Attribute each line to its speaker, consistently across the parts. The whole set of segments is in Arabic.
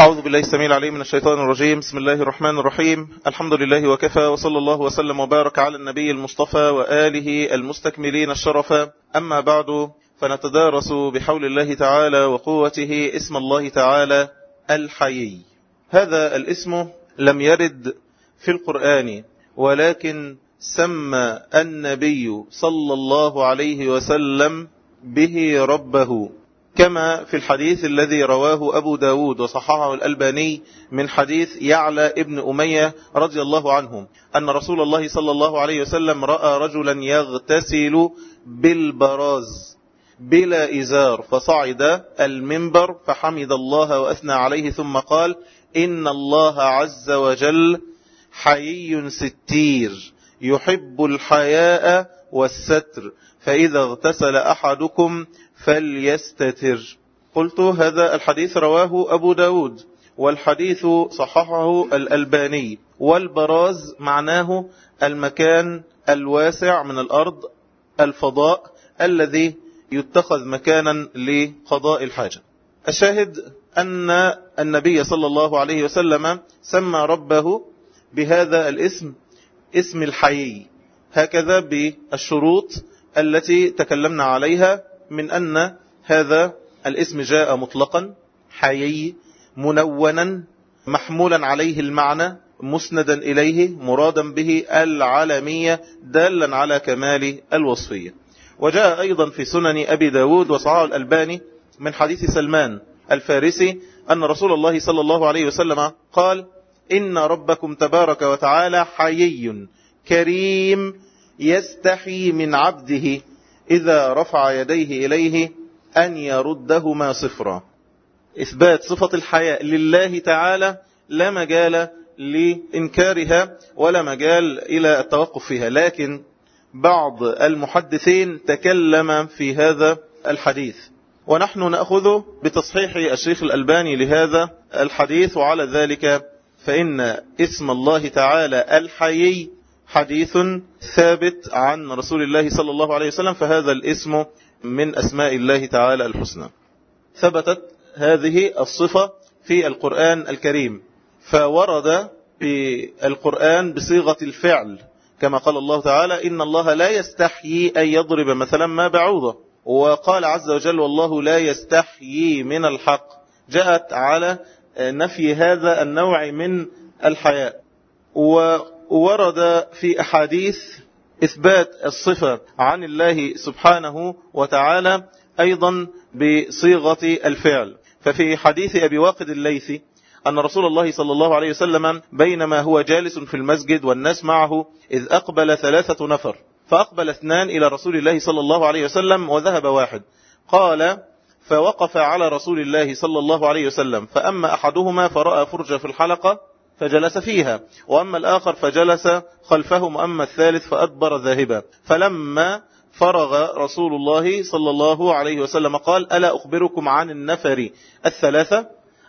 Speaker 1: أعوذ بالله السميع العليم من الشيطان الرجيم. بسم الله الرحمن الرحيم. الحمد لله وكفى وصلى الله وسلم وبارك على النبي المصطفى وآله المستكملين الشرفا أما بعد فنتدارس بحول الله تعالى وقوته اسم الله تعالى الحيي هذا الاسم لم يرد في القرآن ولكن سمى النبي صلى الله عليه وسلم به ربه. كما في الحديث الذي رواه أبو داود وصححه الألباني من حديث يعلى ابن أمية رضي الله عنه أن رسول الله صلى الله عليه وسلم رأى رجلا يغتسل بالبراز بلا إزار فصعد المنبر فحمد الله وأثنى عليه ثم قال إن الله عز وجل حيي ستير يحب الحياء والستر فإذا اغتسل أحدكم فليستتر. قلت هذا الحديث رواه أبو داود والحديث صححه الألباني والبراز معناه المكان الواسع من الأرض الفضاء الذي يتخذ مكانا لقضاء الحاجة. الشاهد أن النبي صلى الله عليه وسلم سمى ربه بهذا الاسم اسم الحيي هكذا بالشروط التي تكلمنا عليها من أن هذا الاسم جاء مطلقا حيي منونا محمولا عليه المعنى مسندا إليه مرادا به العالمية دالا على كمال الوصفية. وجاء أيضا في سنن أبي داود وصعاه الألباني من حديث سلمان الفارسي أن رسول الله صلى الله عليه وسلم قال إن ربكم تبارك وتعالى حيي كريم يستحي من عبده. إذا رفع يديه إليه أن يردهما صفرا. إثبات صفة الحياء لله تعالى لا مجال لإنكارها ولا مجال إلى التوقف فيها لكن بعض المحدثين تكلم في هذا الحديث. ونحن نأخذ بتصحيح الشيخ الألباني لهذا الحديث وعلى ذلك فإن اسم الله تعالى الحيي حديث ثابت عن رسول الله صلى الله عليه وسلم فهذا الاسم من أسماء الله تعالى الحسنى. ثبتت هذه الصفة في القرآن الكريم فورد في القرآن بصيغة الفعل كما قال الله تعالى إن الله لا يستحيي أن يضرب مثلا ما بعوضة. وقال عز وجل والله لا يستحيي من الحق. جاءت على نفي هذا النوع من الحياء وورد في أحاديث إثبات الصفة عن الله سبحانه وتعالى أيضا بصيغة الفعل. ففي حديث أبي واقد الليثي أن رسول الله صلى الله عليه وسلم بينما هو جالس في المسجد والناس معه إذ أقبل ثلاثة نفر فأقبل اثنان إلى رسول الله صلى الله عليه وسلم وذهب واحد. قال فوقف على رسول الله صلى الله عليه وسلم فأما أحدهما فرأى فرجة في الحلقة فجلس فيها. وأما الآخر فجلس خلفهم وأما الثالث فأدبر ذاهبا. فلما فرغ رسول الله صلى الله عليه وسلم قال ألا أخبركم عن النفر الثلاثة؟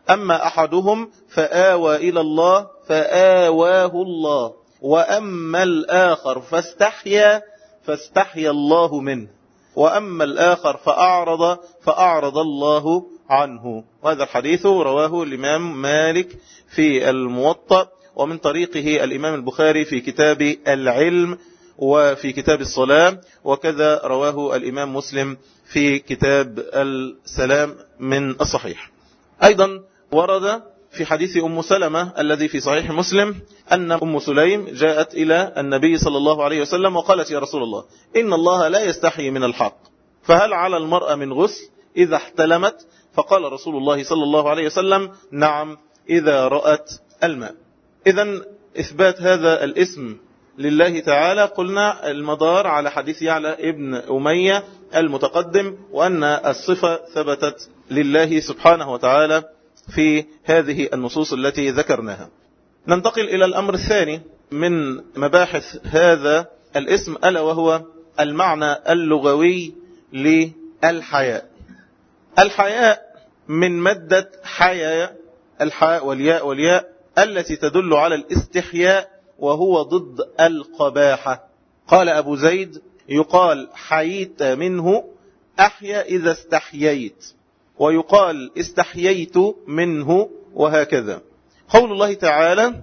Speaker 1: أما أحدهم فآوى إلى الله فآواه الله. وأما الآخر فاستحيا فاستحيا الله منه. وأما الآخر فأعرض فأعرض الله عنه. وهذا الحديث رواه الإمام مالك في الموطأ ومن طريقه الإمام البخاري في كتاب العلم وفي كتاب الصلاة وكذا رواه الإمام مسلم في كتاب السلام من الصحيح. أيضا ورد في حديث أم سلمة الذي في صحيح مسلم أن أم سليم جاءت إلى النبي صلى الله عليه وسلم وقالت يا رسول الله إن الله لا يستحي من الحق فهل على المرأة من غسل إذا احتلمت فقال رسول الله صلى الله عليه وسلم نعم إذا رأت الماء. إذا إثبات هذا الاسم لله تعالى قلنا المدار على حديث يعلى ابن أمية المتقدم وأن الصفة ثبتت لله سبحانه وتعالى في هذه النصوص التي ذكرناها. ننتقل إلى الأمر الثاني من مباحث هذا الاسم ألا وهو المعنى اللغوي للحياء. الحياء من مادة حياء الحاء والياء والياء التي تدل على الاستحياء وهو ضد القباحة. قال أبو زيد يقال حييت منه أحيا إذا استحييت. ويقال استحييت منه وهكذا. قول الله تعالى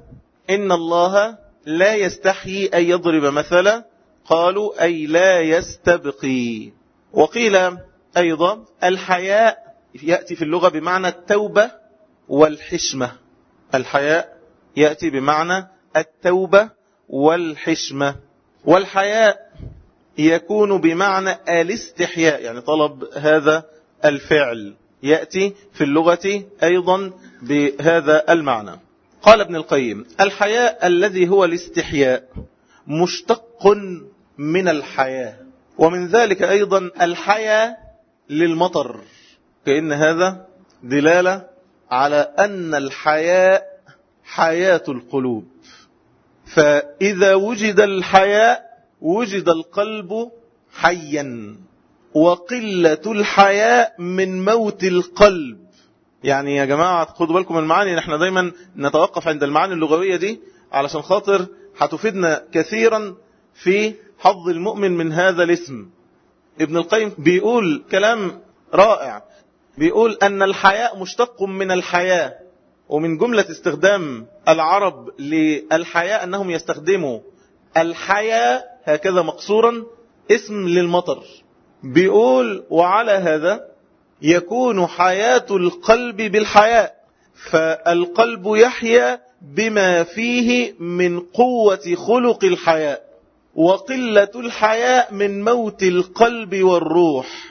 Speaker 1: إن الله لا يستحيي أن يضرب مثلا قالوا أي لا يستبقي. وقيل أيضا الحياء يأتي في اللغة بمعنى التوبة والحشمة. الحياء يأتي بمعنى التوبة والحشمة. والحياء يكون بمعنى الاستحياء يعني طلب هذا الفعل. يأتي في اللغة أيضا بهذا المعنى. قال ابن القيم الحياء الذي هو الاستحياء مشتق من الحياة ومن ذلك أيضا الحياة للمطر. كأن هذا دلالة على أن الحياء حياة القلوب. فإذا وجد الحياء وجد القلب حيا. وقلة الحياء من موت القلب. يعني يا جماعة خدوا بالكم المعاني. إحنا دايما نتوقف عند المعاني اللغوية دي علشان خاطر هتفيدنا كثيرا في حظ المؤمن من هذا الاسم. ابن القيم بيقول كلام رائع. بيقول أن الحياء مشتق من الحياة ومن جملة استخدام العرب للحياء أنهم يستخدموا الحياة هكذا مقصورا اسم للمطر. بيقول وعلى هذا يكون حياة القلب بالحياء فالقلب يحيا بما فيه من قوة خلق الحياء وقلة الحياء من موت القلب والروح.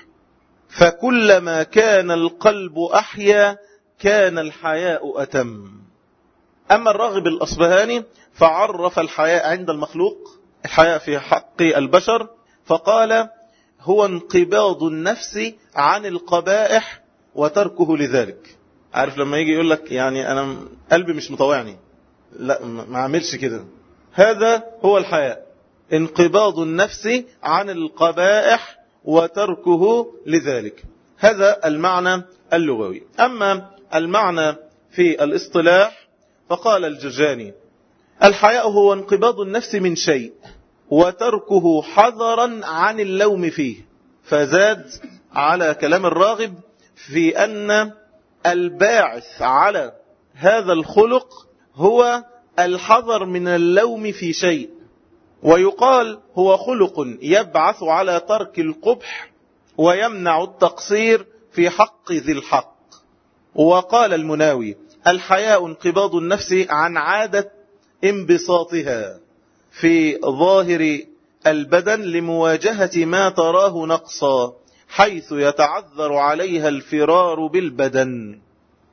Speaker 1: فكلما كان القلب أحيا كان الحياء أتم. أما الراغب الأصبهاني فعرف الحياء عند المخلوق الحياء في حق البشر فقال هو انقباض النفس عن القبائح وتركه لذلك. عارف لما يجي يقول لك يعني أنا قلبي مش مطوعني لا ما عملش كده. هذا هو الحياء. انقباض النفس عن القبائح وتركه لذلك. هذا المعنى اللغوي. أما المعنى في الاصطلاح فقال الجرجاني الحياء هو انقباض النفس من شيء وتركه حذرا عن اللوم فيه. فزاد على كلام الراغب في أن الباعث على هذا الخلق هو الحذر من اللوم في شيء. ويقال هو خلق يبعث على ترك القبح ويمنع التقصير في حق ذي الحق. وقال المناوي الحياء انقباض النفس عن عادة انبساطها في ظاهر البدن لمواجهة ما تراه نقصا حيث يتعذر عليها الفرار بالبدن.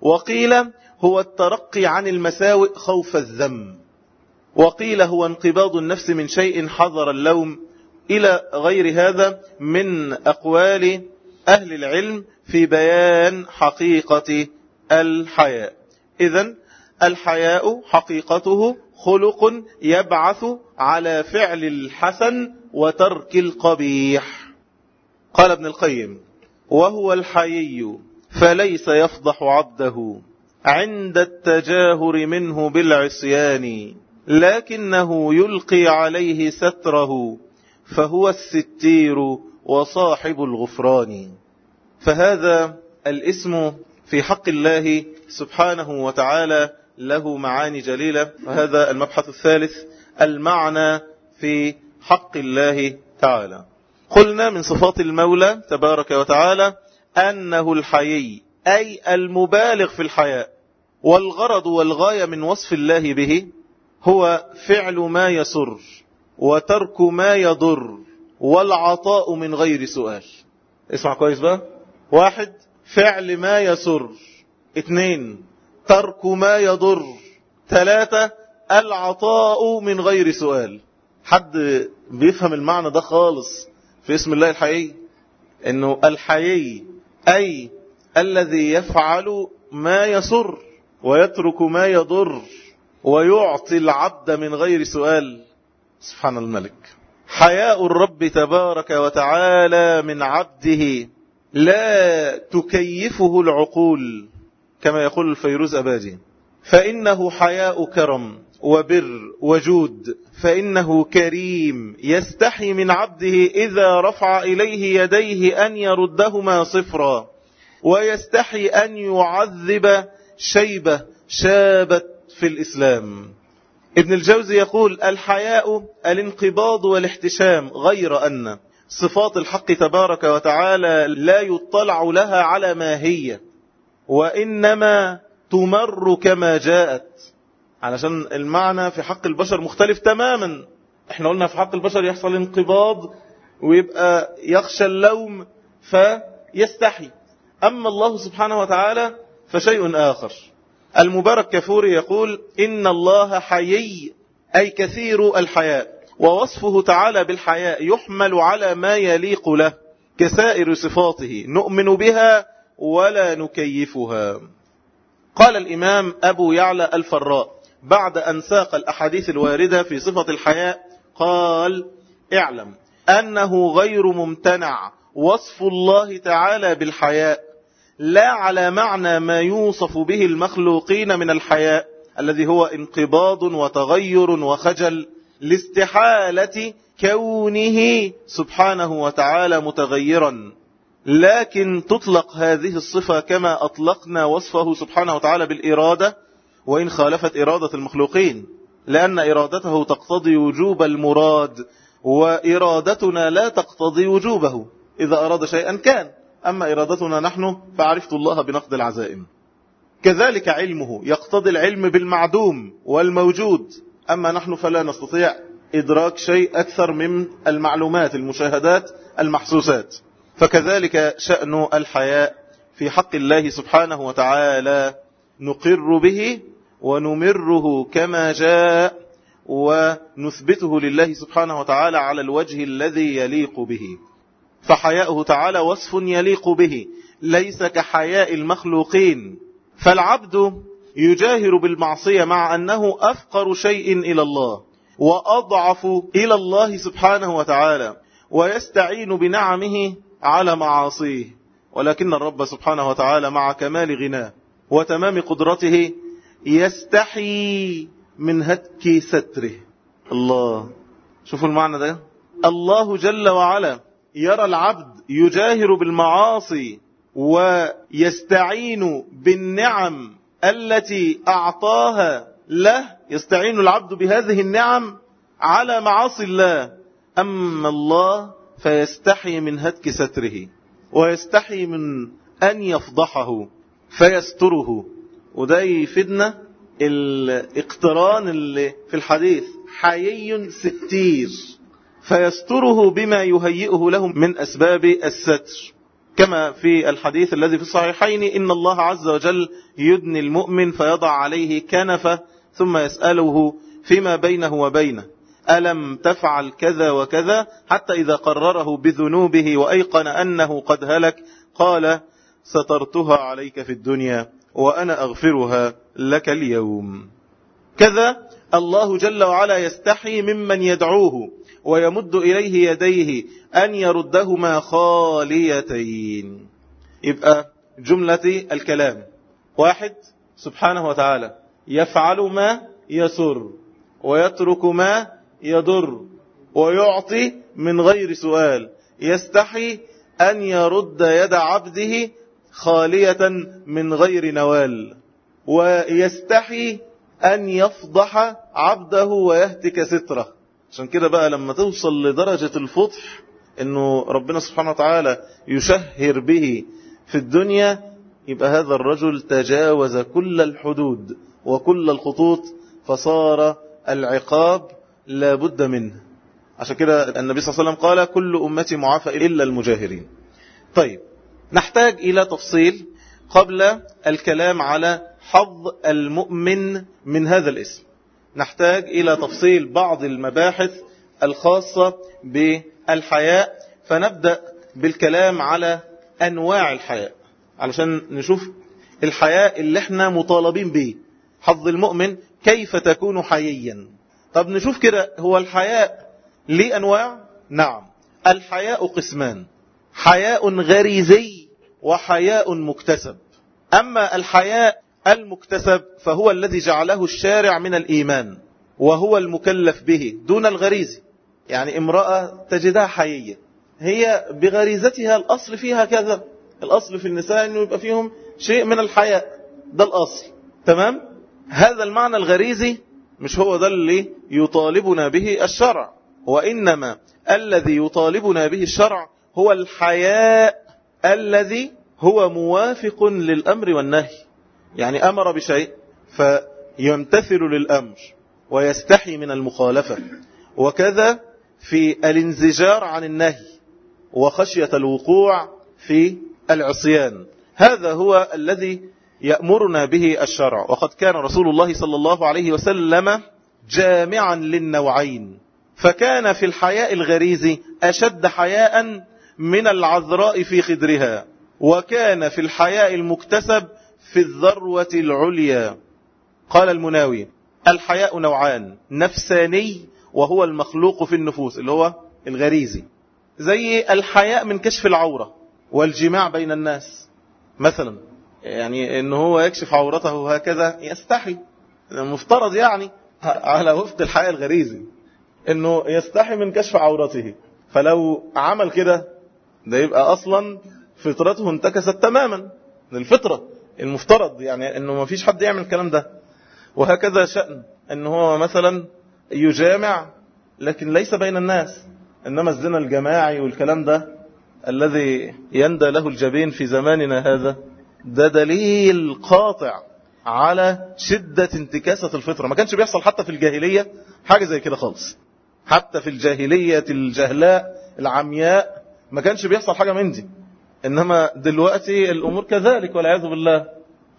Speaker 1: وقيل هو الترقي عن المساوئ خوف الذنب وقيل هو انقباض النفس من شيء حضر اللوم إلى غير هذا من أقوال أهل العلم في بيان حقيقة الحياء. إذا الحياء حقيقته خلق يبعث على فعل الحسن وترك القبيح. قال ابن القيم وهو الحيي فليس يفضح عبده عند التجاهر منه بالعصيان. لكنه يلقي عليه ستره فهو الستير وصاحب الغفران. فهذا الاسم في حق الله سبحانه وتعالى له معاني جليلة. وهذا المبحث الثالث المعنى في حق الله تعالى. قلنا من صفات المولى تبارك وتعالى أنه الحيي أي المبالغ في الحياء والغرض والغاية من وصف الله به هو فعل ما يسر وترك ما يضر والعطاء من غير سؤال. اسمع كويس بقى. واحد فعل ما يسر. اثنين ترك ما يضر. ثلاثة العطاء من غير سؤال. حد بيفهم المعنى ده خالص في اسم الله الحيي إنه الحيي أي الذي يفعل ما يسر ويترك ما يضر. ويعطي العبد من غير سؤال. سبحان الملك. حياء الرب تبارك وتعالى من عبده لا تكيفه العقول كما يقول الفيروز أبادي. فإنه حياء كرم وبر وجود فإنه كريم يستحي من عبده إذا رفع إليه يديه أن يردهما صفرا ويستحي أن يعذب شيبة شابت في الإسلام. ابن الجوزي يقول الحياء الانقباض والاحتشام غير أن صفات الحق تبارك وتعالى لا يطلع لها على ما هي وإنما تمر كما جاءت. علشان المعنى في حق البشر مختلف تماما. إحنا قلنا في حق البشر يحصل انقباض ويبقى يخشى اللوم فيستحي. أما الله سبحانه وتعالى فشيء آخر. المبارك كفوري يقول إن الله حيي أي كثير الحياء ووصفه تعالى بالحياء يحمل على ما يليق له كسائر صفاته نؤمن بها ولا نكيفها. قال الإمام أبو يعلى الفراء بعد أن ساق الأحاديث الواردة في صفة الحياء قال اعلم أنه غير ممتنع وصف الله تعالى بالحياء لا على معنى ما يوصف به المخلوقين من الحياء الذي هو انقباض وتغير وخجل لاستحالة كونه سبحانه وتعالى متغيرا. لكن تطلق هذه الصفة كما أطلقنا وصفه سبحانه وتعالى بالإرادة وإن خالفت إرادة المخلوقين لأن إرادته تقتضي وجوب المراد وإرادتنا لا تقتضي وجوبه. إذا أراد شيئا كان. أما إرادتنا نحن فعرفت الله بنقد العزائم. كذلك علمه يقتضي العلم بالمعدوم والموجود. أما نحن فلا نستطيع إدراك شيء أكثر من المعلومات المشاهدات المحسوسات. فكذلك شأن الحياء في حق الله سبحانه وتعالى نقر به ونمره كما جاء ونثبته لله سبحانه وتعالى على الوجه الذي يليق به. فحياؤه تعالى وصف يليق به ليس كحياء المخلوقين. فالعبد يجاهر بالمعصية مع أنه أفقر شيء إلى الله وأضعف إلى الله سبحانه وتعالى ويستعين بنعمه على معاصيه. ولكن الرب سبحانه وتعالى مع كمال غناه وتمام قدرته يستحي من هتك ستره. الله. شوفوا المعنى ده. الله جل وعلا يرى العبد يجاهر بالمعاصي ويستعين بالنعم التي أعطاها له يستعين العبد بهذه النعم على معاصي الله. أما الله فيستحي من هتك ستره ويستحي من أن يفضحه فيستره. وده يفيدنا الاقتران اللي في الحديث حيي ستير. فيستره بما يهيئه له من أسباب الستر. كما في الحديث الذي في الصحيحين إن الله عز وجل يدني المؤمن فيضع عليه كنفة ثم يسأله فيما بينه وبينه. ألم تفعل كذا وكذا؟ حتى إذا قرره بذنوبه وأيقن أنه قد هلك قال سترتها عليك في الدنيا وأنا أغفرها لك اليوم. كذا الله جل وعلا يستحي ممن يدعوه. ويمد إليه يديه أن يردهما خاليتين. يبقى جملة الكلام. واحد سبحانه وتعالى يفعل ما يسر ويترك ما يضر ويعطي من غير سؤال. يستحي أن يرد يد عبده خالية من غير نوال. ويستحي أن يفضح عبده ويهتك ستره. عشان كده بقى لما توصل لدرجة الفضح إنه ربنا سبحانه وتعالى يشهر به في الدنيا يبقى هذا الرجل تجاوز كل الحدود وكل الخطوط فصار العقاب لا بد منه. عشان كده النبي صلى الله عليه وسلم قال كل أمتي معافى إلا المجاهرين طيب نحتاج إلى تفصيل قبل الكلام على حظ المؤمن من هذا الاسم. نحتاج إلى تفصيل بعض المباحث الخاصة بالحياء فنبدأ بالكلام على أنواع الحياء علشان نشوف الحياء اللي إحنا مطالبين به حظ المؤمن كيف تكون حييا؟ طب نشوف كده هو الحياء ليه أنواع؟ نعم الحياء قسمان حياء غريزي وحياء مكتسب. أما الحياء المكتسب فهو الذي جعله الشارع من الإيمان وهو المكلف به دون الغريزي يعني امرأة تجدها حيية هي بغريزتها الأصل فيها كذا الأصل في النساء أنه يبقى فيهم شيء من الحياء ده الأصل. تمام؟ هذا المعنى الغريزي مش هو ده اللي يطالبنا به الشرع وإنما الذي يطالبنا به الشرع هو الحياء الذي هو موافق للأمر والنهي. يعني أمر بشيء فيمتثل للأمر ويستحي من المخالفة. وكذا في الانزجار عن النهي وخشية الوقوع في العصيان. هذا هو الذي يأمرنا به الشرع. وقد كان رسول الله صلى الله عليه وسلم جامعا للنوعين. فكان في الحياء الغريزي أشد حياء من العذراء في خدرها. وكان في الحياء المكتسب في الذروة العليا. قال المناوي الحياء نوعان نفساني وهو المخلوق في النفوس اللي هو الغريزي. زي الحياء من كشف العورة والجماع بين الناس. مثلا يعني إن هو يكشف عورته هكذا يستحي. المفترض يعني على وفق الحياء الغريزي إنه يستحي من كشف عورته. فلو عمل كده ده يبقى أصلا فطرته انتكست تماما. الفطرة المفترض يعني إنه ما فيش حد يعمل الكلام ده. وهكذا شأن إن هو مثلا يجامع لكن ليس بين الناس إنما الزنا الجماعي والكلام ده الذي يندى له الجبين في زماننا هذا ده دليل قاطع على شدة انتكاسة الفطرة. ما كانش بيحصل حتى في الجاهلية حاجة زي كده خالص. حتى في الجاهلية الجهلاء العمياء ما كانش بيحصل حاجة من دي. إنما دلوقتي الأمور كذلك والعياذ بالله.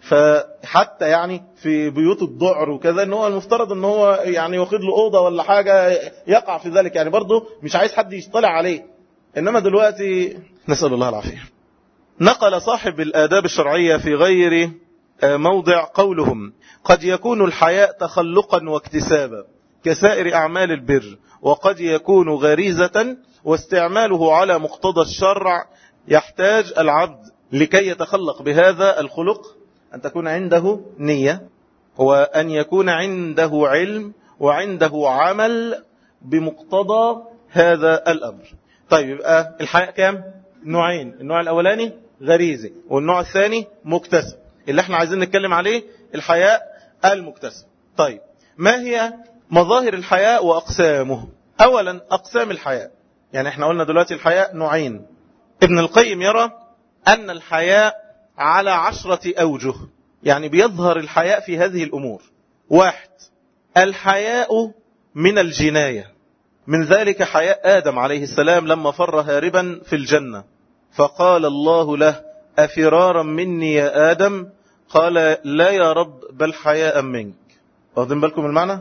Speaker 1: فحتى يعني في بيوت الضعر وكذا إن هو المفترض إن هو يعني واخد له أوضة ولا حاجة يقع في ذلك. يعني برضه مش عايز حد يطلع عليه. إنما دلوقتي نسأل الله العافية. نقل صاحب الآداب الشرعية في غير موضع قولهم. قد يكون الحياء تخلقا واكتسابا كسائر أعمال البر وقد يكون غريزة واستعماله على مقتضى الشرع يحتاج العبد لكي يتخلق بهذا الخلق أن تكون عنده نية وأن يكون عنده علم وعنده عمل بمقتضى هذا الأمر. طيب يبقى الحياء كام؟ نوعين النوع الأولاني غريزي والنوع الثاني مكتسب. اللي إحنا عايزين نتكلم عليه الحياء المكتسب. طيب ما هي مظاهر الحياء وأقسامه؟ أولا أقسام الحياء يعني إحنا قلنا دلوقتي الحياء نوعين. ابن القيم يرى أن الحياء على عشرة أوجه يعني بيظهر الحياء في هذه الأمور. واحد الحياء من الجناية. من ذلك حياء آدم عليه السلام لما فر هاربا في الجنة. فقال الله له أفرارا مني يا آدم؟ قال لا يا رب بل حياء منك. واخدين بالكم المعنى؟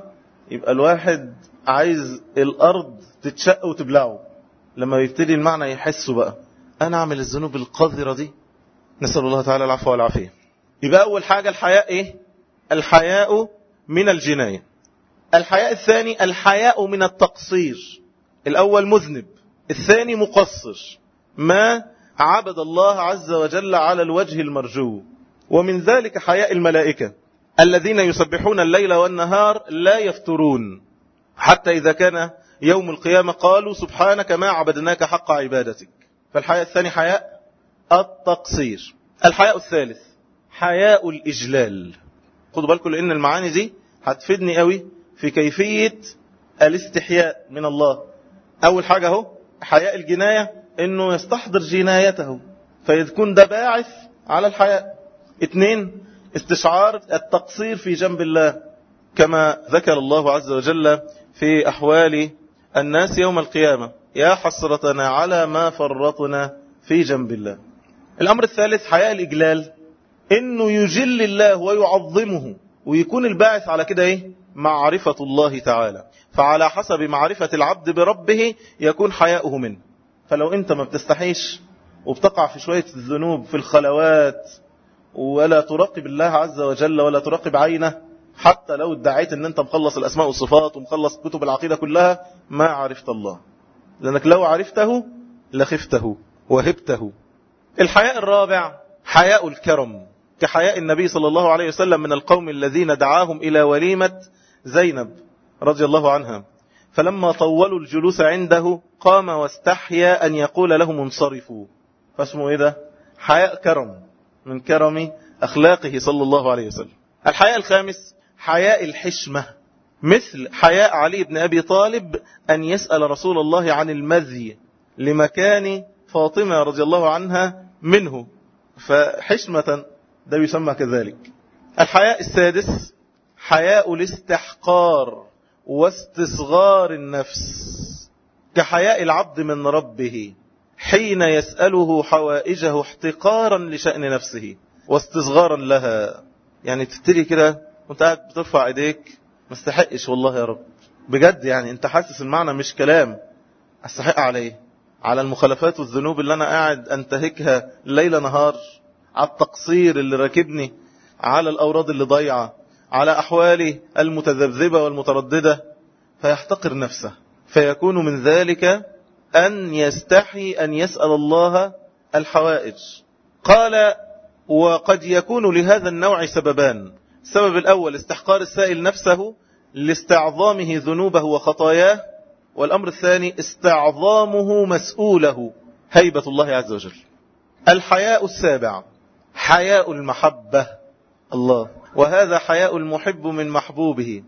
Speaker 1: يبقى الواحد عايز الأرض تتشق وتبلعه. لما يبتدي المعنى يحسه بقى. أنا أعمل الذنوب القذرة دي. نسأل الله تعالى العفو والعافية. يبقى أول حاجة الحياء إيه؟ الحياء من الجناية. الحياء الثاني الحياء من التقصير. الأول مذنب الثاني مقصر. ما عبد الله عز وجل على الوجه المرجو. ومن ذلك حياء الملائكة. الذين يسبحون الليل والنهار لا يفترون. حتى إذا كان يوم القيامة قالوا سبحانك ما عبدناك حق عبادتك. فالحياء الثاني حياء التقصير. الحياء الثالث حياء الإجلال. خدوا بالكم لأن المعاني دي هتفيدني قوي في كيفية الاستحياء من الله. أول حاجة هو حياء الجناية إنه يستحضر جنايته فيكون ده باعث على الحياء. اثنين استشعار التقصير في جنب الله كما ذكر الله عز وجل في أحوال الناس يوم القيامة. يا حسرتنا على ما فرطنا في جنب الله. الأمر الثالث حياء الإجلال. إنه يجل الله ويعظمه ويكون الباعث على كده إيه؟ معرفة الله تعالى. فعلى حسب معرفة العبد بربه يكون حياؤه منه فلو أنت ما بتستحيش وبتقع في شوية الذنوب في الخلوات ولا تراقب الله عز وجل ولا تراقب عينه حتى لو ادعيت إن أنت مخلص الأسماء والصفات ومخلص كتب العقيدة كلها ما عرفت الله. لأنك لو عرفته لخفته وهبته. الحياء الرابع. حياء الكرم. كحياء النبي صلى الله عليه وسلم من القوم الذين دعاهم إلى وليمة زينب رضي الله عنها. فلما طولوا الجلوس عنده قام واستحيا أن يقول لهم انصرفوا. فاسمه إيه ده؟ حياء كرم. من كرم أخلاقه صلى الله عليه وسلم. الحياء الخامس حياء الحشمة. مثل حياء علي بن أبي طالب أن يسأل رسول الله عن المذي لمكان فاطمة رضي الله عنها منه. فحشمة ده يسمى كذلك. الحياء السادس حياء الاستحقار واستصغار النفس كحياء العبد من ربه حين يسأله حوائجه احتقارا لشأن نفسه واستصغارا لها. يعني تبتدي كده وانت قاعد بترفع ايديك ما استحقش والله يا رب. بجد يعني انت حاسس المعنى مش كلام. أستحق عليه. على المخالفات والذنوب اللي أنا قاعد أنتهكها ليل نهار. على التقصير اللي راكبني. على الأوراد اللي ضيعه على أحوالي المتذبذبة والمترددة. فيحتقر نفسه. فيكون من ذلك أن يستحي أن يسأل الله الحوائج. قال وقد يكون لهذا النوع سببان السبب الأول استحقار السائل نفسه لاستعظامه ذنوبه وخطاياه والأمر الثاني استعظامه مسؤوله هيبة الله عز وجل. الحياء السابع حياء المحبة. الله. وهذا حياء المحب من محبوبه.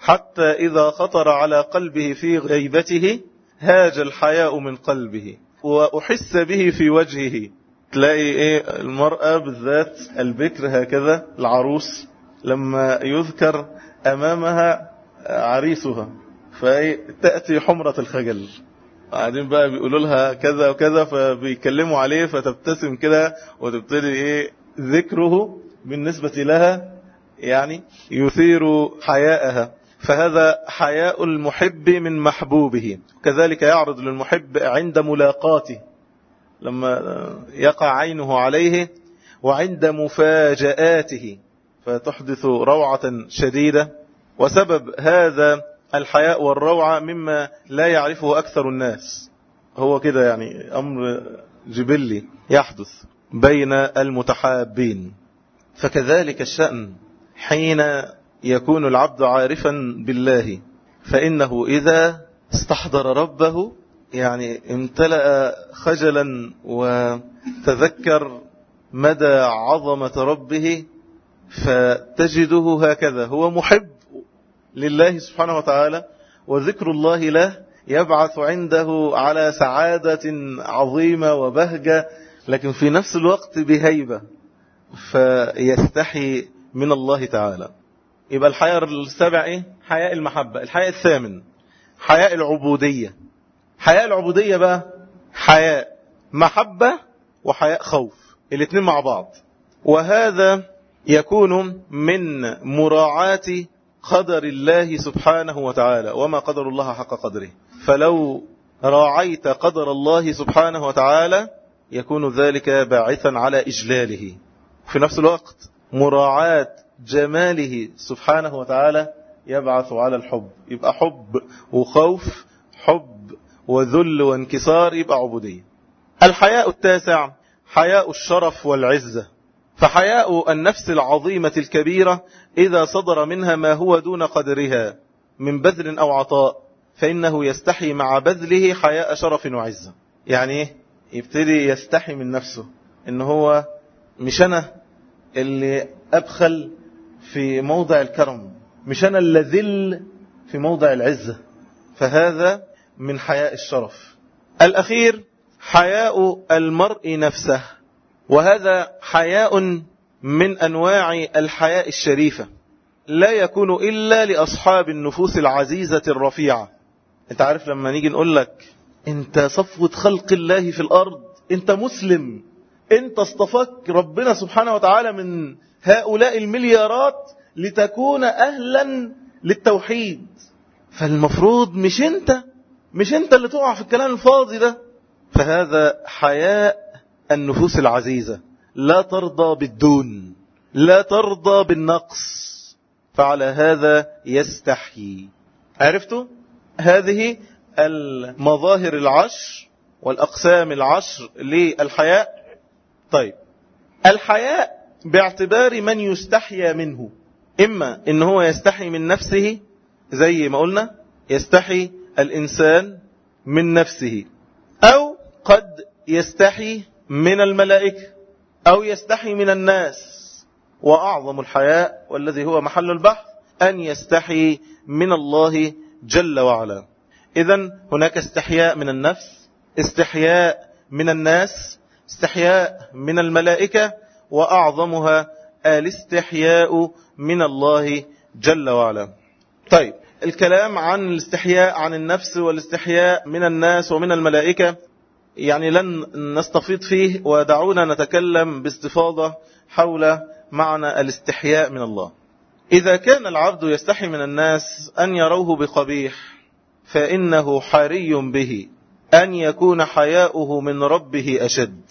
Speaker 1: حتى إذا خطر على قلبه في غيبته هاج الحياء من قلبه. وأحس به في وجهه. تلاقي إيه المرأة بالذات البكر هكذا العروس. لما يذكر أمامها عريسها فتأتي حمرة الخجل. قاعدين بقى بيقولوا لها كذا وكذا فبيكلموا عليه فتبتسم كده وتبتدي إيه ذكره بالنسبة لها يعني يثير حياءها. فهذا حياء المحب من محبوبه. كذلك يعرض للمحب عند ملاقاته. لما يقع عينه عليه وعند مفاجآته. فتحدث روعة شديدة. وسبب هذا الحياء والروعة مما لا يعرفه أكثر الناس. هو كده يعني أمر جبلي يحدث بين المتحابين. فكذلك الشأن حين يكون العبد عارفا بالله. فإنه إذا استحضر ربه يعني امتلأ خجلا وتذكر مدى عظمة ربه فتجده هكذا. هو محب لله سبحانه وتعالى وذكر الله له يبعث عنده على سعادة عظيمة وبهجة لكن في نفس الوقت بهيبة فيستحي من الله تعالى. يبقى الحياء السابع إيه؟ حياء المحبة. الحياء الثامن حياء العبودية. حياء العبودية بقى حياء محبة وحياء خوف. الاثنين مع بعض. وهذا يكون من مراعاة قدر الله سبحانه وتعالى وما قدر الله حق قدره. فلو راعيت قدر الله سبحانه وتعالى يكون ذلك باعثا على إجلاله. في نفس الوقت مراعاة جماله سبحانه وتعالى يبعث على الحب. يبقى حب وخوف حب وذل وانكسار يبقى عبودية. الحياء التاسع حياء الشرف والعزة. فحياء النفس العظيمة الكبيرة إذا صدر منها ما هو دون قدرها من بذل أو عطاء فإنه يستحي مع بذله حياء شرف وعزة. يعني إيه؟ يبتدي يستحي من نفسه إن هو مش أنا اللي أبخل في موضع الكرم مش أنا اللي ذل في موضع العزة. فهذا من حياء الشرف. الأخير حياء المرء نفسه. وهذا حياء من أنواع الحياء الشريفة. لا يكون إلا لأصحاب النفوس العزيزة الرفيعة. أنت عارف لما نيجي نقول لك أنت صفوة خلق الله في الأرض أنت مسلم أنت اصطفاك ربنا سبحانه وتعالى من هؤلاء المليارات لتكون أهلا للتوحيد. فالمفروض مش أنت مش أنت اللي تقع في الكلام الفاضي ده. فهذا حياء النفوس العزيزة. لا ترضى بالدون لا ترضى بالنقص. فعلى هذا يستحيي. عرفتوا؟ هذه المظاهر العشر والأقسام العشر للحياء. طيب الحياء باعتبار من يستحيا منه. إما إن هو يستحي من نفسه زي ما قلنا يستحي الإنسان من نفسه. أو قد يستحي من الملائكة أو يستحي من الناس. وأعظم الحياء والذي هو محل البحث أن يستحي من الله جل وعلا. إذا هناك استحياء من النفس استحياء من الناس استحياء من الملائكة وأعظمها الاستحياء من الله جل وعلا. طيب الكلام عن الاستحياء عن النفس والاستحياء من الناس ومن الملائكة يعني لن نستفيض فيه ودعونا نتكلم باستفاضة حول معنى الاستحياء من الله. إذا كان العبد يستحي من الناس أن يروه بقبيح فإنه حري به أن يكون حياؤه من ربه أشد.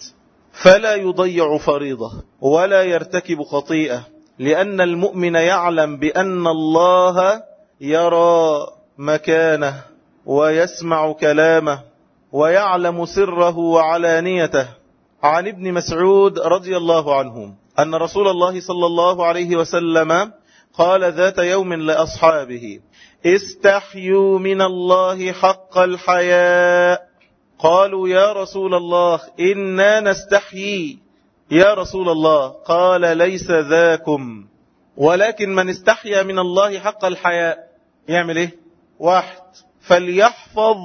Speaker 1: فلا يضيع فريضة ولا يرتكب خطيئة لأن المؤمن يعلم بأن الله يرى مكانه ويسمع كلامه. ويعلم سره وعلانيته. عن ابن مسعود رضي الله عنه أن رسول الله صلى الله عليه وسلم قال ذات يوم لأصحابه استحيوا من الله حق الحياء. قالوا يا رسول الله إنا نستحيي. يا رسول الله قال ليس ذاكم. ولكن من استحيا من الله حق الحياء. يعمل إيه؟ واحد فليحفظ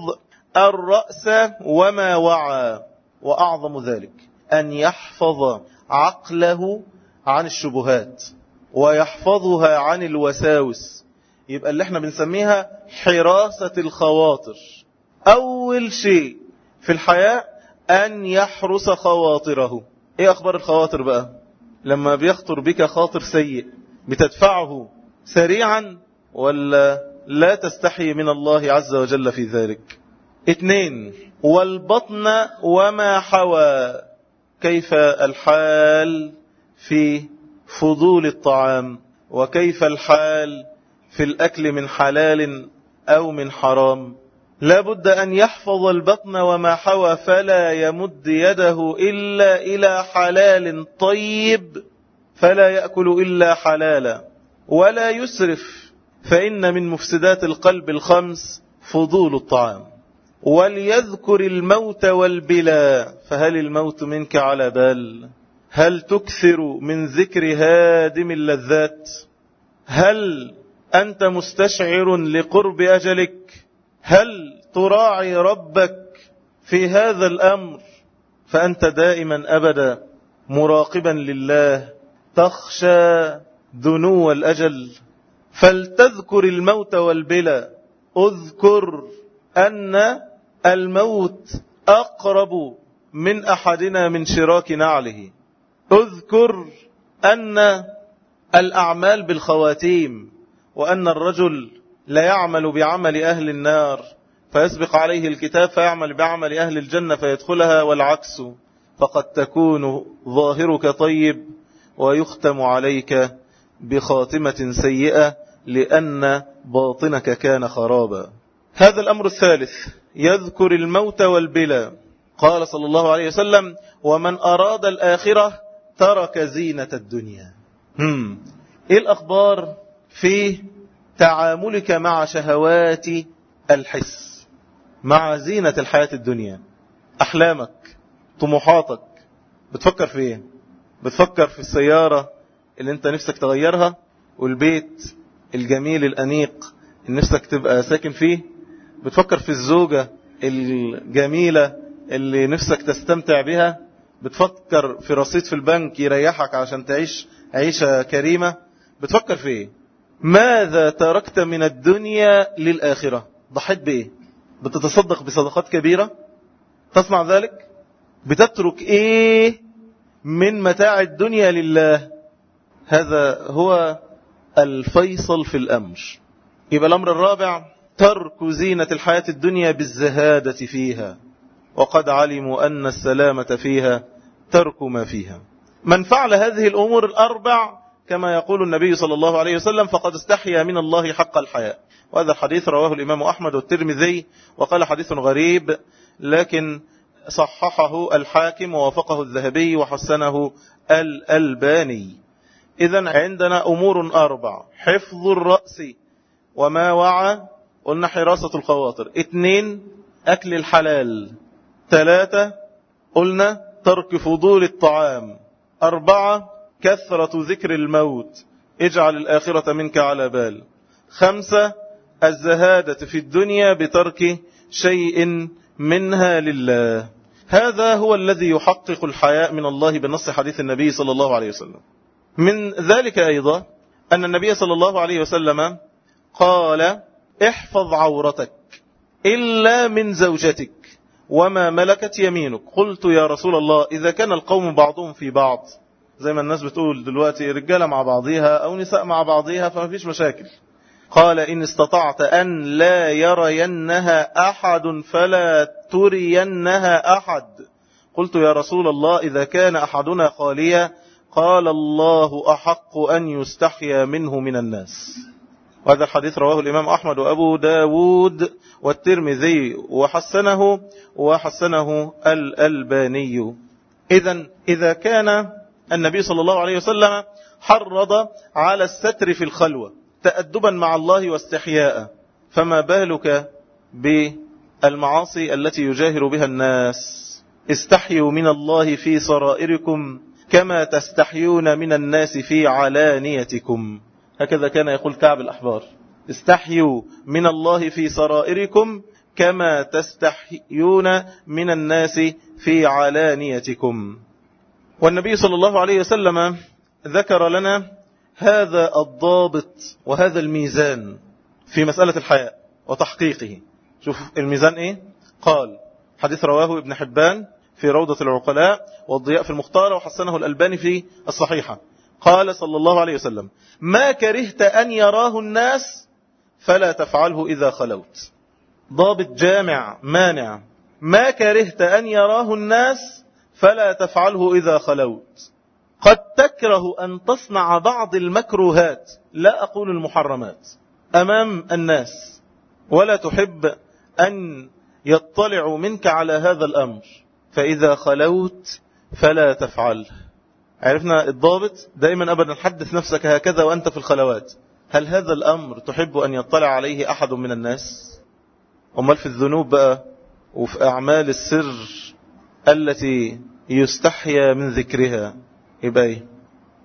Speaker 1: الرأس وما وعى وأعظم ذلك أن يحفظ عقله عن الشبهات ويحفظها عن الوساوس. يبقى اللي إحنا بنسميها حراسة الخواطر. أول شيء في الحياة أن يحرس خواطره. إيه أخبار الخواطر بقى؟ لما بيخطر بك خاطر سيء بتدفعه سريعا ولا لا تستحي من الله عز وجل في ذلك؟ اثنين والبطن وما حوى كيف الحال في فضول الطعام وكيف الحال في الأكل من حلال أو من حرام. لا بد أن يحفظ البطن وما حوى فلا يمد يده إلا إلى حلال طيب فلا يأكل إلا حلالا. ولا يسرف فإن من مفسدات القلب الخمس فضول الطعام. وليذكر الموت والبلا فهل الموت منك على بال؟ هل تكثر من ذكر هادم اللذات؟ هل أنت مستشعر لقرب أجلك؟ هل تراعي ربك في هذا الأمر؟ فأنت دائما أبدا مراقبا لله تخشى دنو الأجل. فلتذكر الموت والبلا اذكر أن الموت أقرب من أحدنا من شراك نعله. اذكر أن الأعمال بالخواتيم وأن الرجل لا يعمل بعمل أهل النار فيسبق عليه الكتاب فيعمل بعمل أهل الجنة فيدخلها والعكس فقد تكون ظاهرك طيب ويختم عليك بخاتمة سيئة لأن باطنك كان خرابا. هذا الأمر الثالث. يذكر الموت والبلا. قال صلى الله عليه وسلم ومن أراد الآخرة ترك زينة الدنيا. هم. إيه الأخبار في تعاملك مع شهوات الحس مع زينة الحياة الدنيا؟ أحلامك طموحاتك بتفكر في إيه؟ بتفكر في السيارة اللي أنت نفسك تغيرها والبيت الجميل الأنيق اللي نفسك تبقى ساكن فيه؟ بتفكر في الزوجة الجميلة اللي نفسك تستمتع بها؟ بتفكر في رصيد في البنك يريحك عشان تعيش عيشة كريمة؟ بتفكر في إيه؟ ماذا تركت من الدنيا للآخرة؟ ضحيت بإيه؟ بتتصدق بصدقات كبيرة؟ تصنع ذلك؟ بتترك إيه من متاع الدنيا لله؟ هذا هو الفيصل في الأمر. يبقى الأمر الرابع ترك زينة الحياة الدنيا بالزهادة فيها وقد علموا أن السلامة فيها ترك ما فيها. من فعل هذه الأمور الأربع كما يقول النبي صلى الله عليه وسلم فقد استحيا من الله حق الحياء وهذا الحديث رواه الإمام أحمد والترمذي وقال حديث غريب لكن صححه الحاكم ووافقه الذهبي وحسنه الألباني إذا عندنا أمور أربع حفظ الرأس وما وعى قلنا حراسة الخواطر. اثنين أكل الحلال. ثلاثة قلنا ترك فضول الطعام. أربعة كثرة ذكر الموت. اجعل الآخرة منك على بال. خمسة الزهادة في الدنيا بترك شيء منها لله. هذا هو الذي يحقق الحياء من الله بنص حديث النبي صلى الله عليه وسلم. من ذلك أيضا أن النبي صلى الله عليه وسلم قال احفظ عورتك إلا من زوجتك وما ملكت يمينك. قلت يا رسول الله إذا كان القوم بعضهم في بعض زي ما الناس بتقول دلوقتي رجالة مع بعضيها أو نساء مع بعضيها فما فيش مشاكل. قال إن استطعت أن لا يرينها أحد فلا ترينها أحد. قلت يا رسول الله إذا كان أحدنا خاليا قال الله أحق أن يستحيا منه من الناس. وهذا الحديث رواه الإمام أحمد وأبو داود والترمذي وحسنه وحسنه الألباني. إذا إذا كان النبي صلى الله عليه وسلم حرض على الستر في الخلوة تأدبا مع الله واستحياء فما بالك بالمعاصي التي يجاهر بها الناس؟ استحيوا من الله في سرائركم كما تستحيون من الناس في علانيتكم. هكذا كان يقول كعب الأحبار. استحيوا من الله في سرائركم كما تستحيون من الناس في علانيتكم. والنبي صلى الله عليه وسلم ذكر لنا هذا الضابط وهذا الميزان في مسألة الحياء وتحقيقه. شوف الميزان إيه؟ قال حديث رواه ابن حبان في روضة العقلاء والضياء في المختار وحسنه الألباني في الصحيحة. قال صلى الله عليه وسلم ما كرهت أن يراه الناس فلا تفعله إذا خلوت. ضابط جامع مانع. ما كرهت أن يراه الناس فلا تفعله إذا خلوت. قد تكره أن تصنع بعض المكروهات لا أقول المحرمات أمام الناس. ولا تحب أن يطلع منك على هذا الأمر فإذا خلوت فلا تفعل عرفنا الضابط دائما أبدا حدث نفسك هكذا وأنت في الخلوات. هل هذا الأمر تحب أن يطلع عليه أحد من الناس؟ أمال في الذنوب بقى وفي أعمال السر التي يستحيا من ذكرها؟ يبقى إيه؟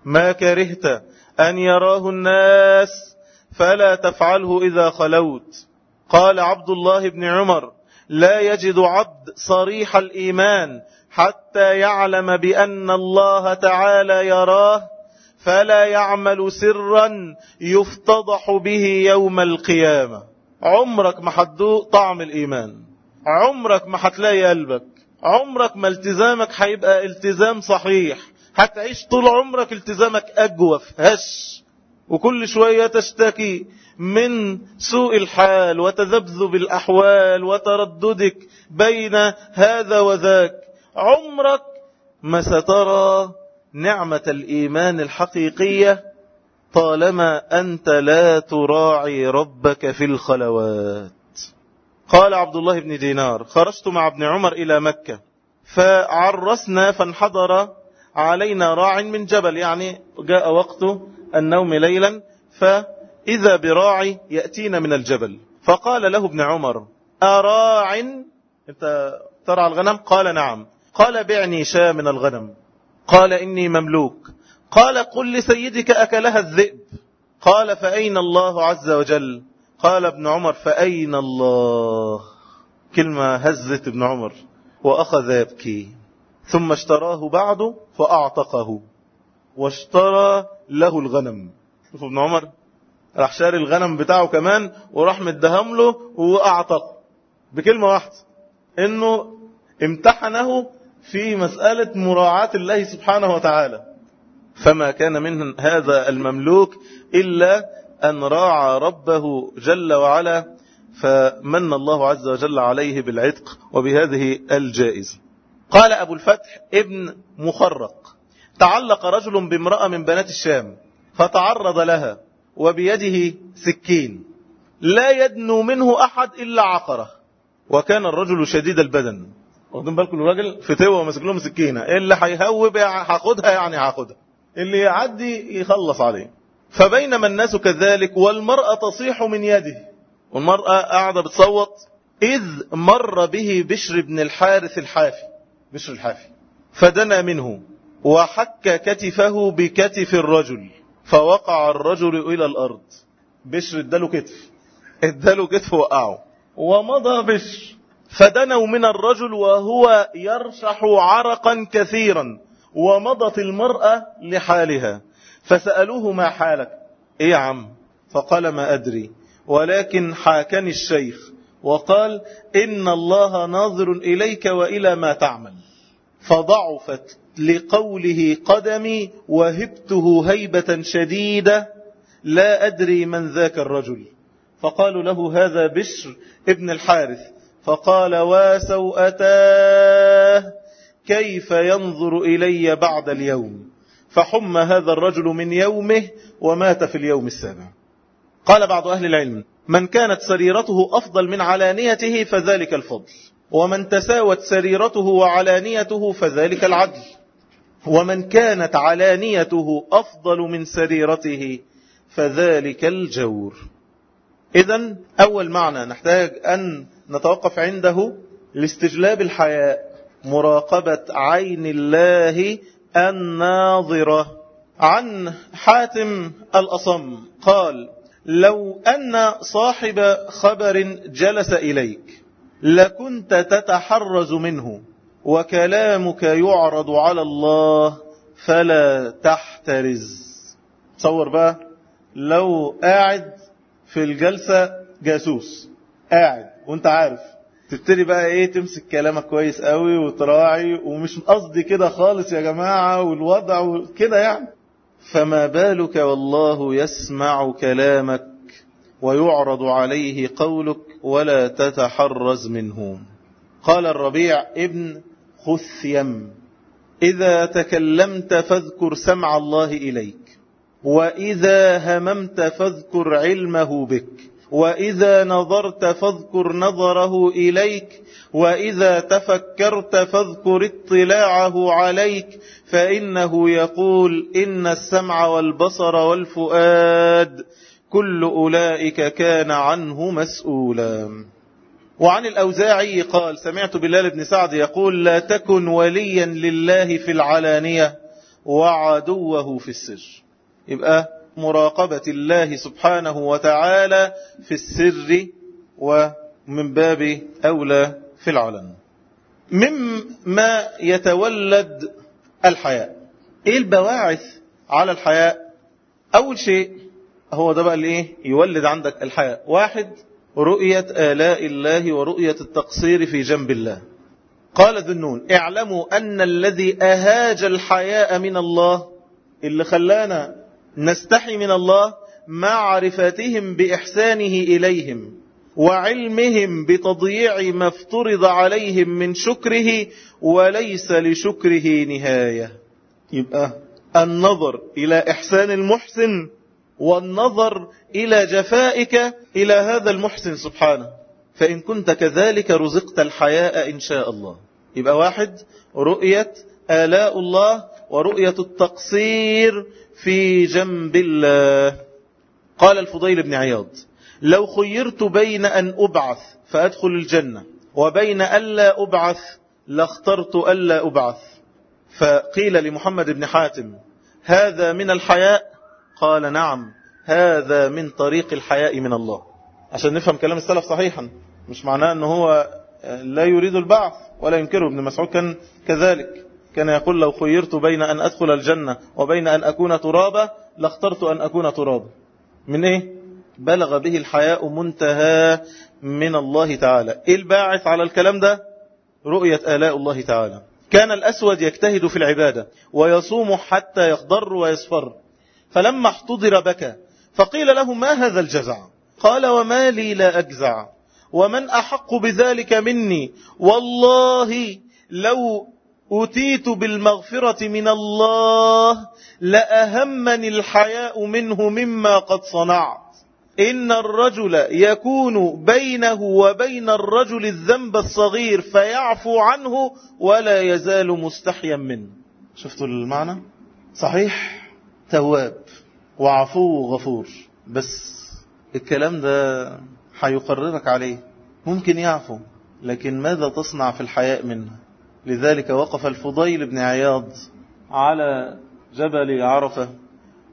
Speaker 1: ما كرهت أن يراه الناس فلا تفعله إذا خلوت. قال عبد الله بن عمر لا يجد عبد صريح الإيمان حتى يعلم بأن الله تعالى يراه فلا يعمل سرا يفتضح به يوم القيامة. عمرك ما هتدوق طعم الإيمان. عمرك ما هتلاقي قلبك. عمرك ما التزامك هيبقى التزام صحيح. هتعيش طول عمرك التزامك أجوف هش. وكل شوية تشتكي من سوء الحال وتذبذب الأحوال وترددك بين هذا وذاك. عمرك ما سترى نعمة الإيمان الحقيقية طالما أنت لا تراعي ربك في الخلوات. قال عبد الله بن دينار خرجت مع ابن عمر إلى مكة فعرسنا فانحضر علينا راع من جبل يعني جاء وقت النوم ليلا فإذا براعي يأتينا من الجبل. فقال له ابن عمر أراع؟ أنت ترعى الغنم؟ قال نعم. قال بعني شاة من الغنم. قال إني مملوك. قال قل لسيدك أكلها الذئب. قال فأين الله عز وجل؟ قال ابن عمر فأين الله؟ كلمة هزت ابن عمر. وأخذ يبكي. ثم اشتراه بعد فأعتقه. واشترى له الغنم. شوف ابن عمر. راح شاري الغنم بتاعه كمان وراح مدهم له وأعتق. بكلمة واحدة. إنه امتحنه في مسألة مراعاة الله سبحانه وتعالى. فما كان من هذا المملوك إلا أن راعى ربه جل وعلا فمن الله عز وجل عليه بالعتق وبهذه الجائزة. قال أبو الفتح ابن مخرق تعلق رجل بامرأة من بنات الشام فتعرض لها وبيده سكين. لا يدنو منه أحد إلا عقرة. وكان الرجل شديد البدن. واخدين بالكم الراجل فتوه وماسك لهم سكينة. اللي هيهوب هاخدها يعني هاخدها اللي يعدي يخلص عليه. فبينما الناس كذلك والمرأة تصيح من يده. والمرأة قاعدة بتصوت إذ مر به بشر بن الحارث الحافي. بشر الحافي. فدنا منه وحك كتفه بكتف الرجل. فوقع الرجل إلى الأرض. بشر اداله كتف. اداله كتف وقعه ومضى بشر. فدنوا من الرجل وهو يرشح عرقا كثيرا ومضت المرأة لحالها. فسألوه ما حالك إيه يا عم؟ فقال ما أدري ولكن حاكني الشيخ وقال إن الله ناظر إليك وإلى ما تعمل. فضعفت لقوله قدمي وهبته هيبة شديدة لا أدري من ذاك الرجل. فقالوا له هذا بشر ابن الحارث. فقال وسوأتاه كيف ينظر إلي بعد اليوم؟ فحم هذا الرجل من يومه ومات في اليوم السابع. قال بعض أهل العلم من كانت سريرته أفضل من علانيته فذلك الفضل ومن تساوت سريرته وعلانيته فذلك العدل. ومن كانت علانيته أفضل من سريرته فذلك الجور. إذا أول معنى نحتاج أن نتوقف عنده لاستجلاب الحياء. مراقبة عين الله الناظرة. عن حاتم الأصم قال لو أن صاحب خبر جلس إليك لكنت تتحرز منه وكلامك يعرض على الله فلا تحترز. تصور بقى لو قاعد في الجلسة جاسوس قاعد وانت عارف. تبتدي بقى إيه تمسك كلامك كويس قوي وتراعي ومش قصدي كده خالص يا جماعة والوضع وكده يعني. فما بالك والله يسمع كلامك ويعرض عليه قولك ولا تتحرز منه قال الربيع ابن خثيم إذا تكلمت فاذكر سمع الله إليك وإذا هممت فاذكر علمه بك. وإذا نظرت فاذكر نظره إليك وإذا تفكرت فاذكر اطلاعه عليك فإنه يقول إن السمع والبصر والفؤاد كل أولئك كان عنه مسؤولا وعن الأوزاعي قال سمعت بلال بن سعد يقول لا تكن وليا لله في العلانية وعدوه في السر. يبقى مراقبة الله سبحانه وتعالى في السر ومن باب أولى في العلن. مما يتولد الحياء. إيه البواعث على الحياء؟ أول شيء هو ده بقى اللي إيه؟ يولد عندك الحياء. واحد رؤية آلاء الله ورؤية التقصير في جنب الله. قال ذنون اعلموا أن الذي أهاج الحياء من الله اللي خلانا نستحي من الله معرفتهم بإحسانه إليهم وعلمهم بتضييع ما افترض عليهم من شكره وليس لشكره نهاية. يبقى النظر إلى إحسان المحسن والنظر إلى جفائك إلى هذا المحسن سبحانه. فإن كنت كذلك رزقت الحياء إن شاء الله. يبقى واحد رؤية آلاء الله ورؤية التقصير في جنب الله. قال الفضيل بن عياض لو خيرت بين أن أبعث فأدخل الجنة وبين ألا أبعث لاخترت ألا أبعث. فقيل لمحمد بن حاتم هذا من الحياء؟ قال نعم هذا من طريق الحياء من الله. عشان نفهم كلام السلف صحيحا مش معناه أنه هو لا يريد البعث ولا ينكره. ابن مسعود كان كذلك. كان يقول لو خيرت بين أن أدخل الجنة وبين أن أكون ترابا لاخترت أن أكون ترابا. من إيه؟ بلغ به الحياء منتهى من الله تعالى. إيه الباعث على الكلام ده؟ رؤية آلاء الله تعالى. كان الأسود يجتهد في العبادة ويصوم حتى يخضر ويصفر. فلما احتضر بكى فقيل له ما هذا الجزع؟ قال وما لي لا أجزع. ومن أحق بذلك مني؟ والله لو أتيت بالمغفرة من الله لأهمني الحياء منه مما قد صنعت. إن الرجل يكون بينه وبين الرجل الذنب الصغير فيعفو عنه ولا يزال مستحيا منه. شفتوا المعنى؟ صحيح تواب وعفو غفور. بس الكلام ده هيقررك عليه. ممكن يعفو لكن ماذا تصنع في الحياء منه؟ لذلك وقف الفضيل بن عياض على جبل عرفة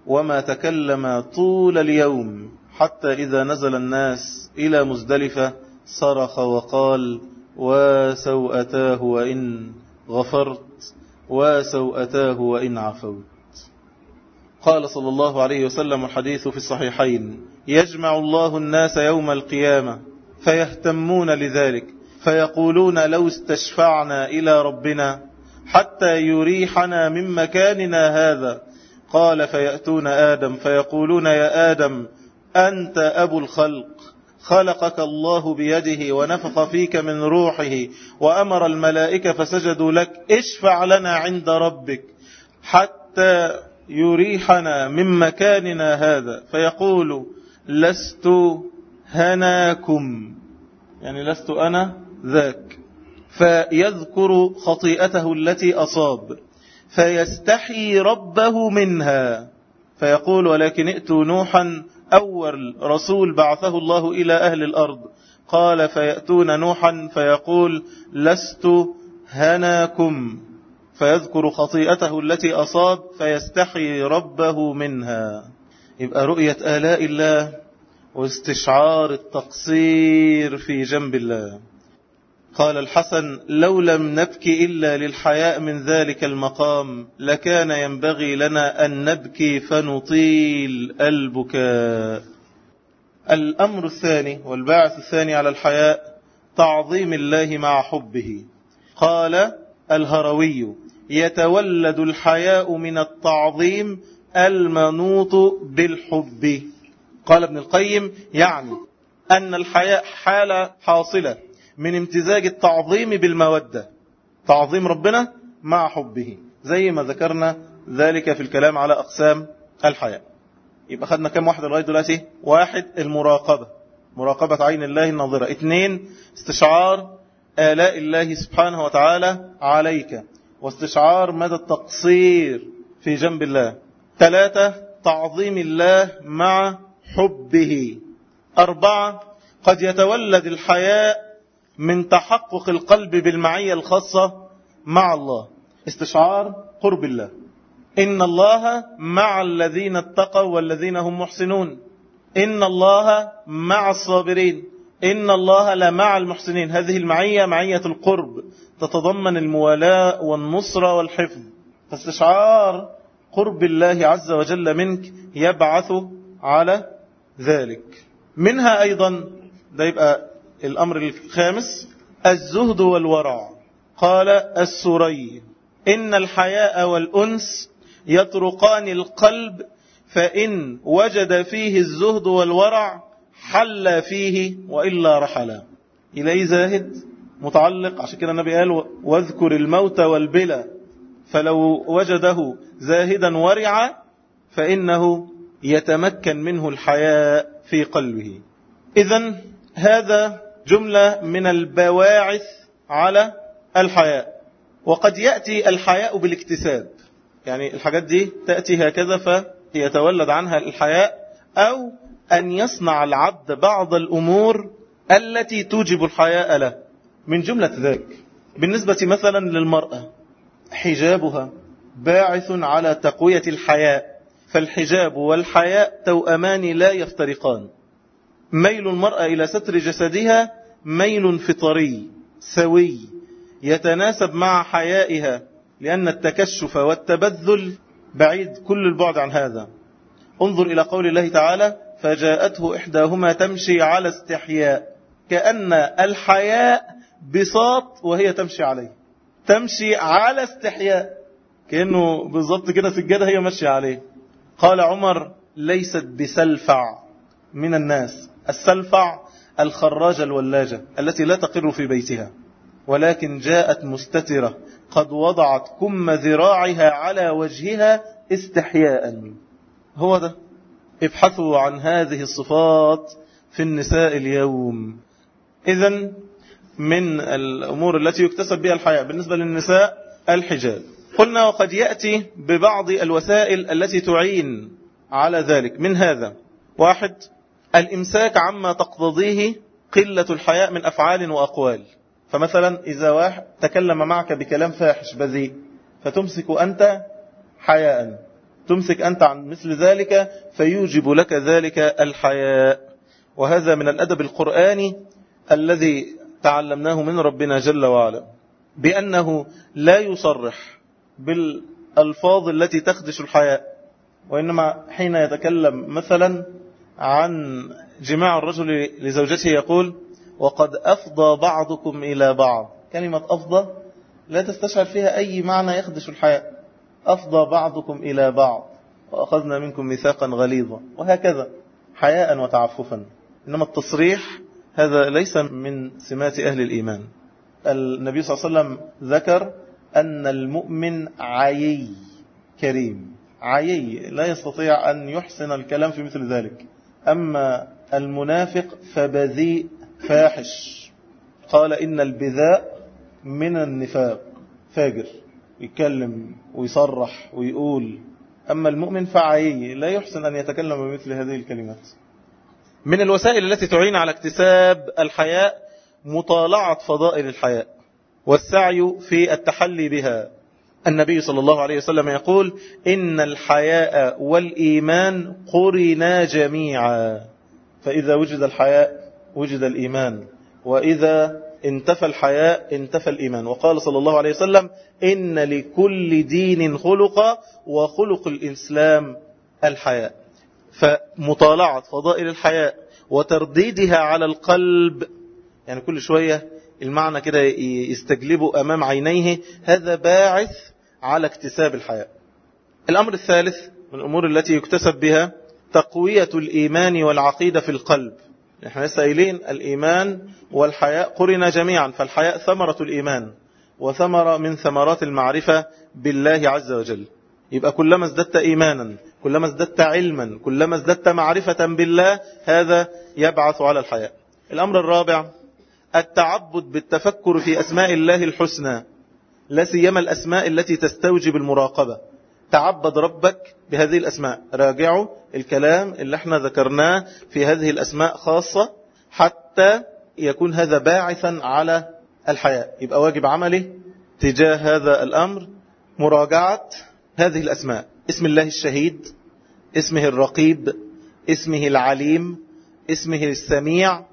Speaker 1: وما تكلم طول اليوم حتى إذا نزل الناس إلى مزدلفة صرخ وقال وسوأتاه وإن غفرت وسوأتاه وإن عفوت. قال صلى الله عليه وسلم الحديث في الصحيحين يجمع الله الناس يوم القيامة فيهتمون لذلك. فيقولون لو استشفعنا إلى ربنا حتى يريحنا من مكاننا هذا. قال فيأتون آدم فيقولون يا آدم أنت أبو الخلق. خلقك الله بيده ونفخ فيك من روحه وأمر الملائكة فسجدوا لك اشفع لنا عند ربك حتى يريحنا من مكاننا هذا. فيقول لست هناكم. يعني لست أنا ذاك. فيذكر خطيئته التي أصاب. فيستحي ربه منها. فيقول ولكن ائتوا نوحا أول رسول بعثه الله إلى أهل الأرض. قال فيأتون نوحا فيقول لست هناكم. فيذكر خطيئته التي أصاب. فيستحي ربه منها. يبقى رؤية آلاء الله واستشعار التقصير في جنب الله. قال الحسن لو لم نبكي إلا للحياء من ذلك المقام لكان ينبغي لنا أن نبكي فنطيل البكاء. الأمر الثاني والباعث الثاني على الحياء تعظيم الله مع حبه. قال الهروي يتولد الحياء من التعظيم المنوط بالحب. قال ابن القيم يعني أن الحياء حالة حاصلة. من امتزاج التعظيم بالمودة. تعظيم ربنا مع حبه. زي ما ذكرنا ذلك في الكلام على أقسام الحياء يبقى خدنا كم واحد لغاية دلوقتي؟ واحد المراقبة. مراقبة عين الله الناظرة. اثنين استشعار آلاء الله سبحانه وتعالى عليك. واستشعار مدى التقصير في جنب الله. ثلاثة تعظيم الله مع حبه. أربعة قد يتولد الحياء من تحقق القلب بالمعية الخاصة مع الله. استشعار قرب الله. إن الله مع الذين اتقوا والذين هم محسنون. إن الله مع الصابرين. إن الله لمع المحسنين. هذه المعية معية القرب. تتضمن الموالاة والنصرة والحفظ. فاستشعار قرب الله عز وجل منك يبعث على ذلك. منها أيضا ده يبقى الأمر الخامس الزهد والورع. قال السري إن الحياء والأنس يطرقان القلب فإن وجد فيه الزهد والورع حل فيه وإلا رحلا. إليه زاهد متعلق عشان كده النبي قال واذكر الموت والبلى فلو وجده زاهدا ورعا فإنه يتمكن منه الحياء في قلبه. إذا هذا جملة من البواعث على الحياء. وقد يأتي الحياء بالاكتساب. يعني الحاجات دي تأتي هكذا فيتولد عنها الحياء أو أن يصنع العبد بعض الأمور التي توجب الحياء له. من جملة ذلك. بالنسبة مثلا للمرأة حجابها باعث على تقوية الحياء. فالحجاب والحياء توأمان لا يفترقان. ميل المرأة إلى ستر جسدها ميل فطري سوي يتناسب مع حيائها لأن التكشف والتبذل بعيد كل البعد عن هذا. انظر إلى قول الله تعالى فجاءته إحداهما تمشي على استحياء. كأن الحياء بساط وهي تمشي عليه. تمشي على استحياء. كأنه بالضبط كده سجادة هي ماشية عليه. قال عمر ليست بسلفع من الناس. السلفع الخراجة الولاجة التي لا تقر في بيتها ولكن جاءت مستترة قد وضعت كم ذراعها على وجهها استحياء. هو ده. ابحثوا عن هذه الصفات في النساء اليوم. إذا من الأمور التي يكتسب بها الحياء بالنسبة للنساء الحجاب. قلنا وقد يأتي ببعض الوسائل التي تعين على ذلك. من هذا. واحد الإمساك عما تقتضيه قلة الحياء من أفعال وأقوال. فمثلا إذا واحد تكلم معك بكلام فاحش بذيء فتمسك أنت حياء. تمسك أنت عن مثل ذلك فيوجب لك ذلك الحياء. وهذا من الأدب القرآني الذي تعلمناه من ربنا جل وعلا. بأنه لا يصرح بالألفاظ التي تخدش الحياء. وإنما حين يتكلم مثلا عن جماع الرجل لزوجته يقول وقد أفضى بعضكم إلى بعض. كلمة أفضى لا تستشعر فيها أي معنى يخدش الحياء أفضى بعضكم إلى بعض وأخذنا منكم ميثاقا غليظا وهكذا حياء وتعففا. إنما التصريح هذا ليس من سمات أهل الإيمان. النبي صلى الله عليه وسلم ذكر أن المؤمن عيي كريم. عيي لا يستطيع أن يحسن الكلام في مثل ذلك. أما المنافق فبذيء فاحش. قال إن البذاء من النفاق. فاجر. يتكلم ويصرح ويقول. أما المؤمن فعيي. لا يحسن أن يتكلم بمثل هذه الكلمات. من الوسائل التي تعين على اكتساب الحياء مطالعة فضائل الحياء والسعي في التحلي بها. النبي صلى الله عليه وسلم يقول إن الحياء والإيمان قرنا جميعا. فإذا وجد الحياء وجد الإيمان. وإذا انتفى الحياء انتفى الإيمان. وقال صلى الله عليه وسلم إن لكل دين خلق وخلق الإسلام الحياء. فمطالعة فضائل الحياء وترديدها على القلب يعني كل شوية المعنى كده يستجلبه أمام عينيه هذا باعث على اكتساب الحياء الأمر الثالث من الأمور التي يكتسب بها تقوية الإيمان والعقيدة في القلب. إحنا لسه قايلين الإيمان والحياء قرن جميعا فالحياء ثمرة الإيمان وثمرة من ثمرات المعرفة بالله عز وجل. يبقى كلما ازددت إيمانا كلما ازددت علما كلما ازددت معرفة بالله هذا يبعث على الحياء. الأمر الرابع التعبد بالتفكر في أسماء الله الحسنى. لا سيما الأسماء التي تستوجب المراقبة. تعبد ربك بهذه الأسماء. راجعوا الكلام اللي إحنا ذكرناه في هذه الأسماء خاصة حتى يكون هذا باعثا على الحياة يبقى واجب عملي تجاه هذا الأمر مراجعة هذه الأسماء. اسم الله الشهيد اسمه الرقيب اسمه العليم اسمه السميع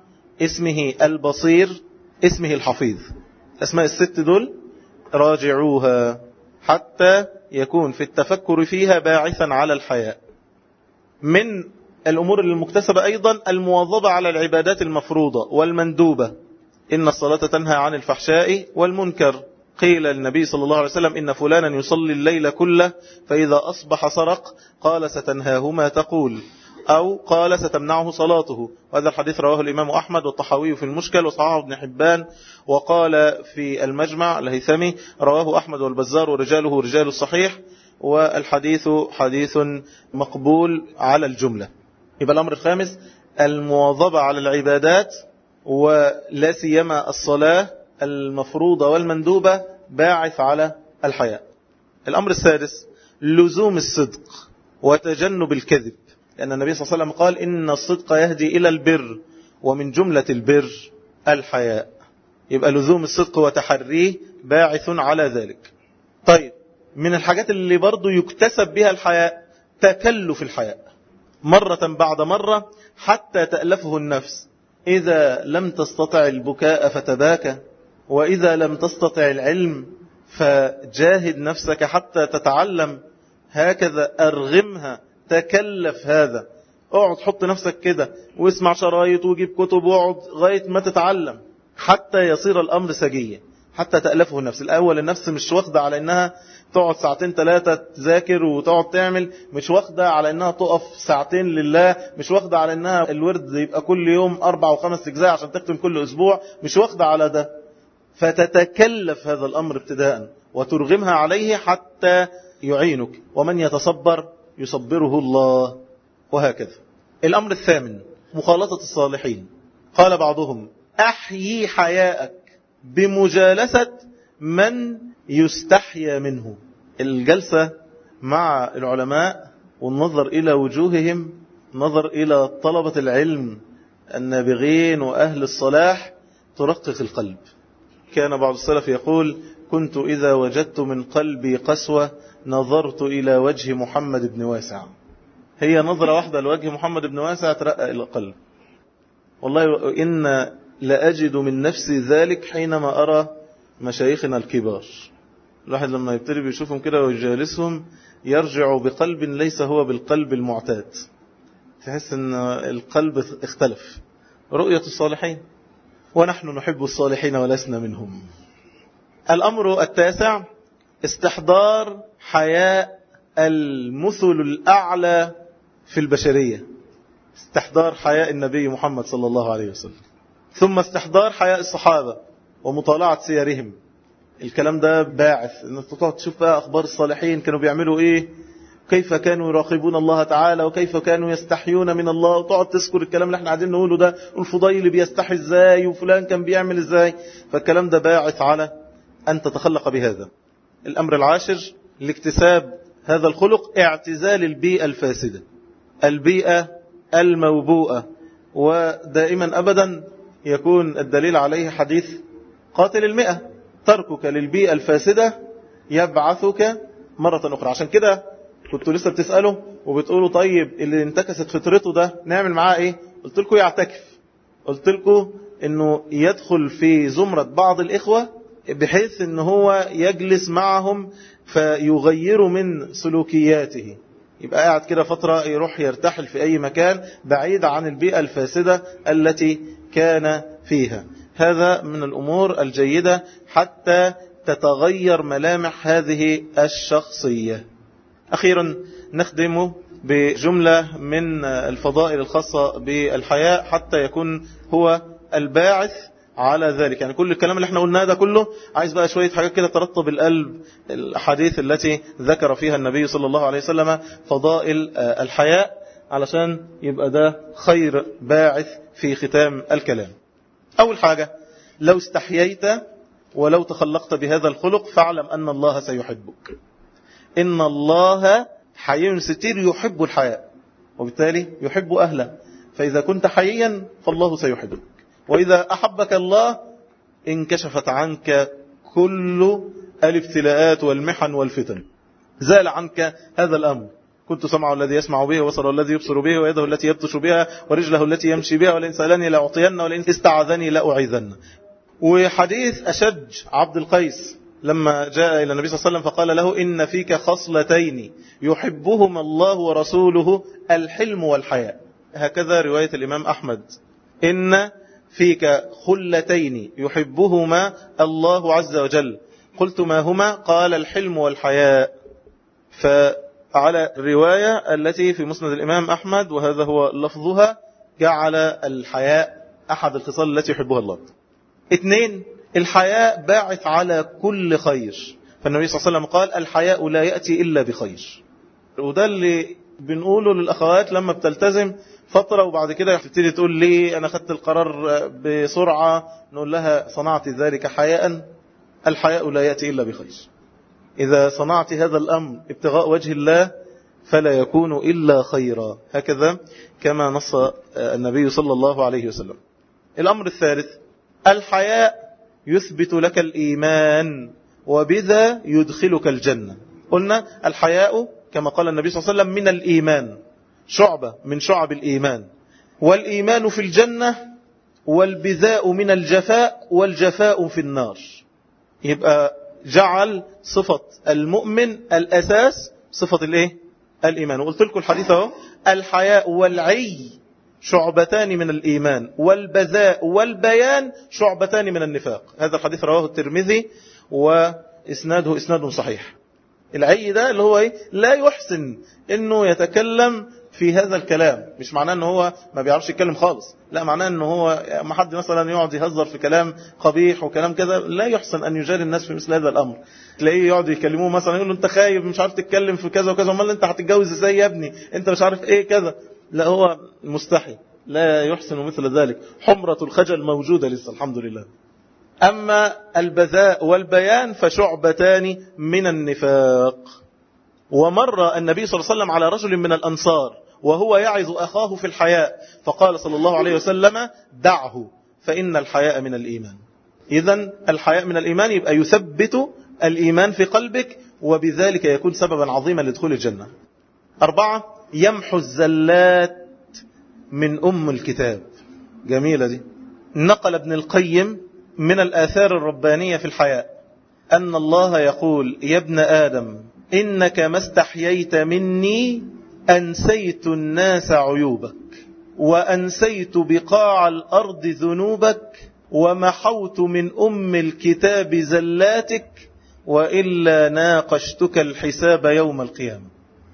Speaker 1: اسمه البصير اسمه الحفيظ. أسماء الست دول راجعوها حتى يكون في التفكر فيها باعثا على الحياء. من الأمور المكتسبة أيضا المواظبة على العبادات المفروضة والمندوبة. إن الصلاة تنهى عن الفحشاء والمنكر. قيل للنبي صلى الله عليه وسلم إن فلانا يصلي الليل كله فإذا أصبح سرق قال ستنهاه ما تقول. أو قال ستمنعه صلاته. وهذا الحديث رواه الإمام أحمد والطحاوي في المشكل وصححه ابن حبان وقال في المجمع الهيثمي رواه أحمد والبزار ورجاله رجال الصحيح والحديث حديث مقبول على الجملة. يبقى الأمر الخامس المواظبة على العبادات ولا سيما الصلاة المفروضة والمندوبة باعث على الحياة الأمر السادس لزوم الصدق وتجنب الكذب. لأن النبي صلى الله عليه وسلم قال إن الصدق يهدي إلى البر ومن جملة البر الحياء. يبقى لزوم الصدق وتحريه باعث على ذلك. طيب من الحاجات اللي برضو يكتسب بها الحياء تكلف الحياء. مرة بعد مرة حتى تألفه النفس. إذا لم تستطع البكاء فتباكى وإذا لم تستطع العلم فجاهد نفسك حتى تتعلم. هكذا أرغمها تكلف هذا. اقعد حط نفسك كده واسمع شرايط وجيب كتب واقعد لغاية ما تتعلم حتى يصير الأمر سجيا حتى تألفه النفس. الأول النفس مش واخدة على أنها تقعد ساعتين ثلاثة تذاكر وتقعد تعمل مش واخدة على أنها تقف ساعتين لله مش واخدة على أنها الورد يبقى كل يوم أربع وخمس أجزاء عشان تختم كل أسبوع مش واخدة على ده. فتتكلف هذا الأمر ابتداء وترغمها عليه حتى يعينك. ومن يتصبر يصبره الله وهكذا. الأمر الثامن مخالطة الصالحين. قال بعضهم أحيي حياءك بمجالسة من يستحيا منه. الجلسة مع العلماء والنظر إلى وجوههم نظر إلى طلبة العلم النابغين وأهل الصلاح ترقق القلب. كان بعض السلف يقول كنت إذا وجدت من قلبي قسوة نظرت إلى وجه محمد بن واسع. هي نظرة واحدة لوجه محمد بن واسع ترقى إلى القلب. والله إن لأجد من نفسي ذلك حينما أرى مشايخنا الكبار. الواحد لما يبتدي بيشوفهم كده ويجالسهم يرجع بقلب ليس هو بالقلب المعتاد. تحس إن القلب اختلف. رؤية الصالحين. ونحن نحب الصالحين ولسنا منهم. الأمر التاسع استحضار حياء المثل الأعلى في البشرية. استحضار حياء النبي محمد صلى الله عليه وسلم. ثم استحضار حياء الصحابة ومطالعة سيرهم. الكلام ده باعث انك تقعد تشوف بقى أخبار الصالحين كانوا بيعملوا إيه كيف كانوا يراقبون الله تعالى وكيف كانوا يستحيون من الله. وتقعد تذكر الكلام اللي إحنا قاعدين نقوله ده والفضيل بيستحي إزاي وفلان كان بيعمل إزاي. فالكلام ده باعث على أن تتخلق بهذا. الأمر العاشر لاكتساب هذا الخلق اعتزال البيئة الفاسدة البيئة الموبوءة. ودائما ابدا يكون الدليل عليه حديث قاتل المئة. تركك للبيئة الفاسدة يبعثك مرة أخرى. عشان كده كنت لسه بتسأله وبتقولوا طيب اللي انتكست فطرته ده نعمل معاه إيه؟ قلت لكم يعتكف. قلت لكم إنه يدخل في زمرة بعض الإخوة بحيث إن هو يجلس معهم فيغيروا من سلوكياته. يبقى قاعد كده فترة يروح يرتحل في أي مكان بعيد عن البيئة الفاسدة التي كان فيها. هذا من الأمور الجيدة حتى تتغير ملامح هذه الشخصية. أخيرا نخدم بجملة من الفضائل الخاصة بالحياء حتى يكون هو الباعث على ذلك. يعني كل الكلام اللي إحنا قلناه ده كله عايز بقى شوية حاجات كده ترطب القلب الحديث التي ذكر فيها النبي صلى الله عليه وسلم فضائل الحياء علشان يبقى ده خير باعث في ختام الكلام. أول حاجة لو استحييت ولو تخلقت بهذا الخلق فاعلم أن الله سيحبك. إن الله حي ستير يحب الحياء وبالتالي يحب أهله. فإذا كنت حييا فالله سيحبك. وإذا أحبك الله انكشفت عنك كل الابتلاءات والمحن والفتن. زال عنك هذا الأمر. كنت سمعه الذي يسمع به وبصره الذي يبصر به ويده التي يبطش بها ورجله التي يمشي بها ولئن سألني لأعطين ولئن استعاذني لأعيذن وحديث أشج عبد القيس لما جاء إلى النبي صلى الله عليه وسلم فقال له إن فيك خصلتين يحبهما الله ورسوله الحلم والحياء. هكذا رواية الإمام أحمد. إن فيك خلتين يحبهما الله عز وجل. قلت ما هما؟ قال الحلم والحياء. فعلى الرواية التي في مسند الإمام أحمد وهذا هو لفظها جعل الحياء أحد الخصال التي يحبها الله. اثنين الحياء باعث على كل خير. فالنبي صلى الله عليه وسلم قال الحياء لا يأتي إلا بخير. وده اللي بنقوله للأخوات لما بتلتزم فترة وبعد كده تبتدي تقول لي أنا خدت القرار بسرعة نقول لها صنعت ذلك حياء الحياء لا يأتي إلا بخير. إذا صنعت هذا الأمر ابتغاء وجه الله فلا يكون إلا خيرا. هكذا كما نص النبي صلى الله عليه وسلم. الأمر الثالث الحياء يثبت لك الإيمان وبذا يدخلك الجنة. قلنا الحياء كما قال النبي صلى الله عليه وسلم من الإيمان. شعبة من شعب الإيمان. والإيمان في الجنة والبذاء من الجفاء والجفاء في النار. يبقى جعل صفة المؤمن الأساس صفة الإيه؟ الإيمان. وقلت لكم الحديث أهو. الحياء والعي شعبتان من الإيمان. والبذاء والبيان شعبتان من النفاق. هذا الحديث رواه الترمذي وإسناده إسناد صحيح. العي ده اللي هو إيه؟ لا يحسن إنه يتكلم في هذا الكلام. مش معناه إن هو ما بيعرفش يتكلم خالص. لا معناه إن هو ما حد مثلا يقعد يهزر في كلام قبيح وكلام كذا. لا يحسن أن يجاري الناس في مثل هذا الأمر. تلاقيه يقعد يكلموه مثلا يقول له أنت خايف مش عارف تتكلم في كذا وكذا. أمال أنت هتتجوز إزاي يا ابني؟ أنت مش عارف إيه كذا. لا هو مستحي لا يحسن مثل ذلك. حمرة الخجل موجودة لسه الحمد لله. أما البذاء والبيان فشعبتان من النفاق. ومر النبي صلى الله عليه وسلم على رجل من الأنصار. وهو يعظ أخاه في الحياء. فقال صلى الله عليه وسلم دعه فإن الحياء من الإيمان. إذا الحياء من الإيمان يبقى يثبت الإيمان في قلبك وبذلك يكون سببا عظيما لدخول الجنة. أربعة يمحو الزلات من أم الكتاب. جميلة دي. نقل ابن القيم من الآثار الربانية في الحياء. أن الله يقول يا ابن آدم إنك ما استحييت مني أنسيت الناس عيوبك وأنسيت بقاع الأرض ذنوبك ومحوت من أم الكتاب زلاتك وإلا ناقشتك الحساب يوم القيامة.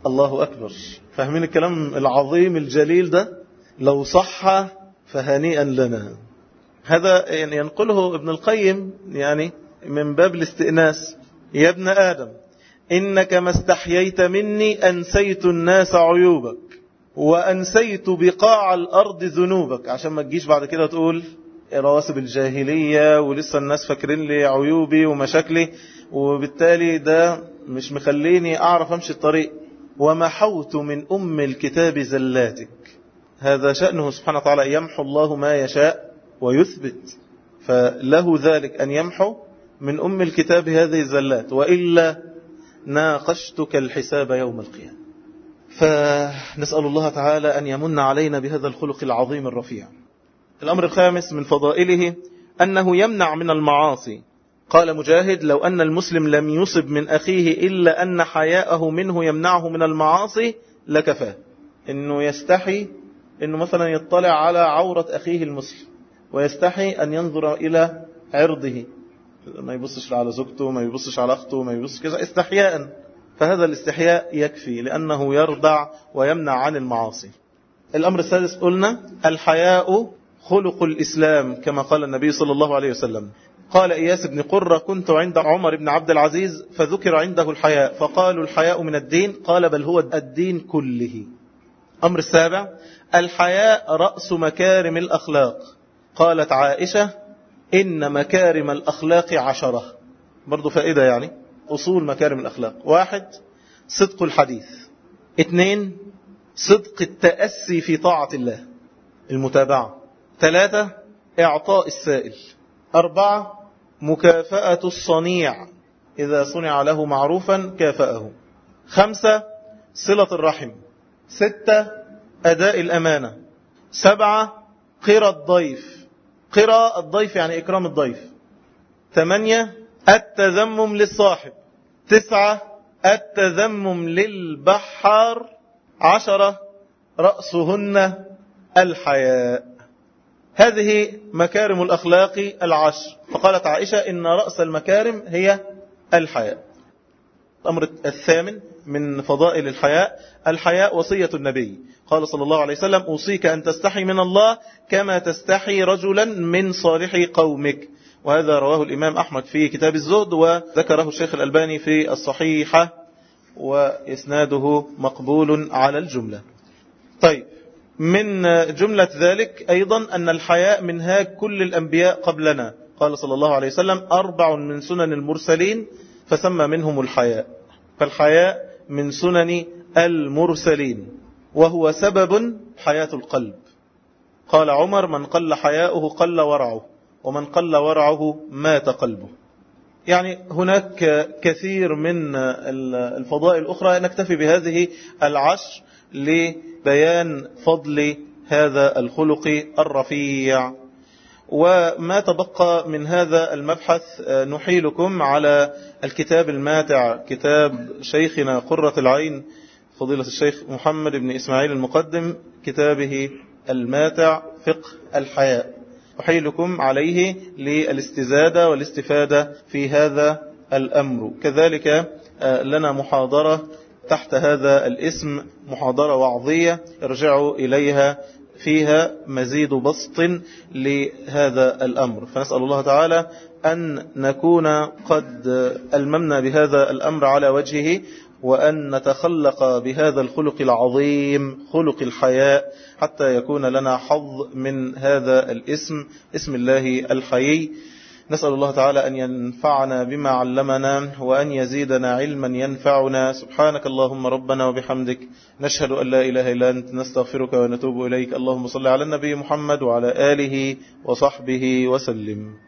Speaker 1: الله أكبر. فاهمين الكلام العظيم الجليل ده؟ لو صح فهنيئا لنا. هذا يعني ينقله ابن القيم يعني من باب الاستئناس. يا ابن آدم إنك ما استحييت مني أنسيت الناس عيوبك وأنسيت بقاع الأرض ذنوبك. عشان ما تجيش بعد كده تقول رواسب الجاهلية ولسه الناس فاكرين لي عيوبي ومشاكلي وبالتالي ده مش مخليني أعرف أمشي الطريق. ومحوت من أم الكتاب زلاتك. هذا شأنه سبحانه وتعالى يمحو الله ما يشاء ويثبت. فله ذلك أن يمحو من أم الكتاب هذه الزلات. وإلا ناقشتك الحساب يوم القيامة. فنسأل الله تعالى أن يمن علينا بهذا الخلق العظيم الرفيع. الأمر الخامس من فضائله أنه يمنع من المعاصي. قال مجاهد لو أن المسلم لم يصب من أخيه إلا أن حياءه منه يمنعه من المعاصي لكفاه إنه يستحي إنه مثلا يطلع على عورة أخيه المسلم ويستحي أن ينظر إلى عرضه. ما يبصش على زوجته ما يبصش على أخته ما يبصش كذا استحياء. فهذا الاستحياء يكفي لأنه يردع ويمنع عن المعاصي. الأمر السادس قلنا الحياء خلق الإسلام كما قال النبي صلى الله عليه وسلم. قال إياس بن قرة كنت عند عمر بن عبد العزيز فذكر عنده الحياء. فقالوا الحياء من الدين. قال بل هو الدين كله. أمر السابع الحياء رأس مكارم الأخلاق. قالت عائشة إن مكارم الأخلاق عشرة. برضو فائدة يعني. أصول مكارم الأخلاق. واحد صدق الحديث. اثنين صدق التأسي في طاعة الله المتابعة. ثلاثة إعطاء السائل. أربعة مكافأة الصنيع. إذا صنع له معروفا كافأه. خمسة صلة الرحم. ستة أداء الأمانة. سبعة قرى الضيف. قرى الضيف يعني إكرام الضيف. ثمانية التذمم للصاحب. تسعة التذمم للبحار. عشرة رأسهن الحياء. هذه مكارم الأخلاق العشر. فقالت عائشة إن رأس المكارم هي الحياء. الأمر الثامن من فضائل الحياء. الحياء وصية النبي. قال صلى الله عليه وسلم أوصيك أن تستحي من الله كما تستحي رجلا من صالح قومك. وهذا رواه الإمام أحمد في كتاب الزهد وذكره الشيخ الألباني في الصحيحة وإسناده مقبول على الجملة. طيب من جملة ذلك أيضا أن الحياء منهاج كل الأنبياء قبلنا. قال صلى الله عليه وسلم أربع من سنن المرسلين فسمى منهم الحياء. فالحياء من سنن المرسلين وهو سبب حياة القلب. قال عمر من قل حياؤه قل ورعه ومن قل ورعه مات قلبه. يعني هناك كثير من الفضائل الأخرى نكتفي بهذه العشر لبيان فضل هذا الخلق الرفيع. وما تبقى من هذا المبحث نحيلكم على الكتاب الماتع كتاب شيخنا قرة العين فضيلة الشيخ محمد بن إسماعيل المقدم كتابه الماتع فقه الحياء. أحيلكم عليه للاستزادة والاستفادة في هذا الأمر. كذلك لنا محاضرة تحت هذا الاسم محاضرة وعظية ارجعوا إليها فيها مزيد بسط لهذا الأمر. فنسأل الله تعالى أن نكون قد ألممنا بهذا الأمر على وجهه وأن نتخلق بهذا الخلق العظيم خلق الحياء حتى يكون لنا حظ من هذا الاسم اسم الله الحيي. نسأل الله تعالى أن ينفعنا بما علمنا وأن يزيدنا علما ينفعنا. سبحانك اللهم ربنا وبحمدك. نشهد أن لا إله إلا أنت. نستغفرك ونتوب إليك. اللهم صل على النبي محمد وعلى آله وصحبه وسلم.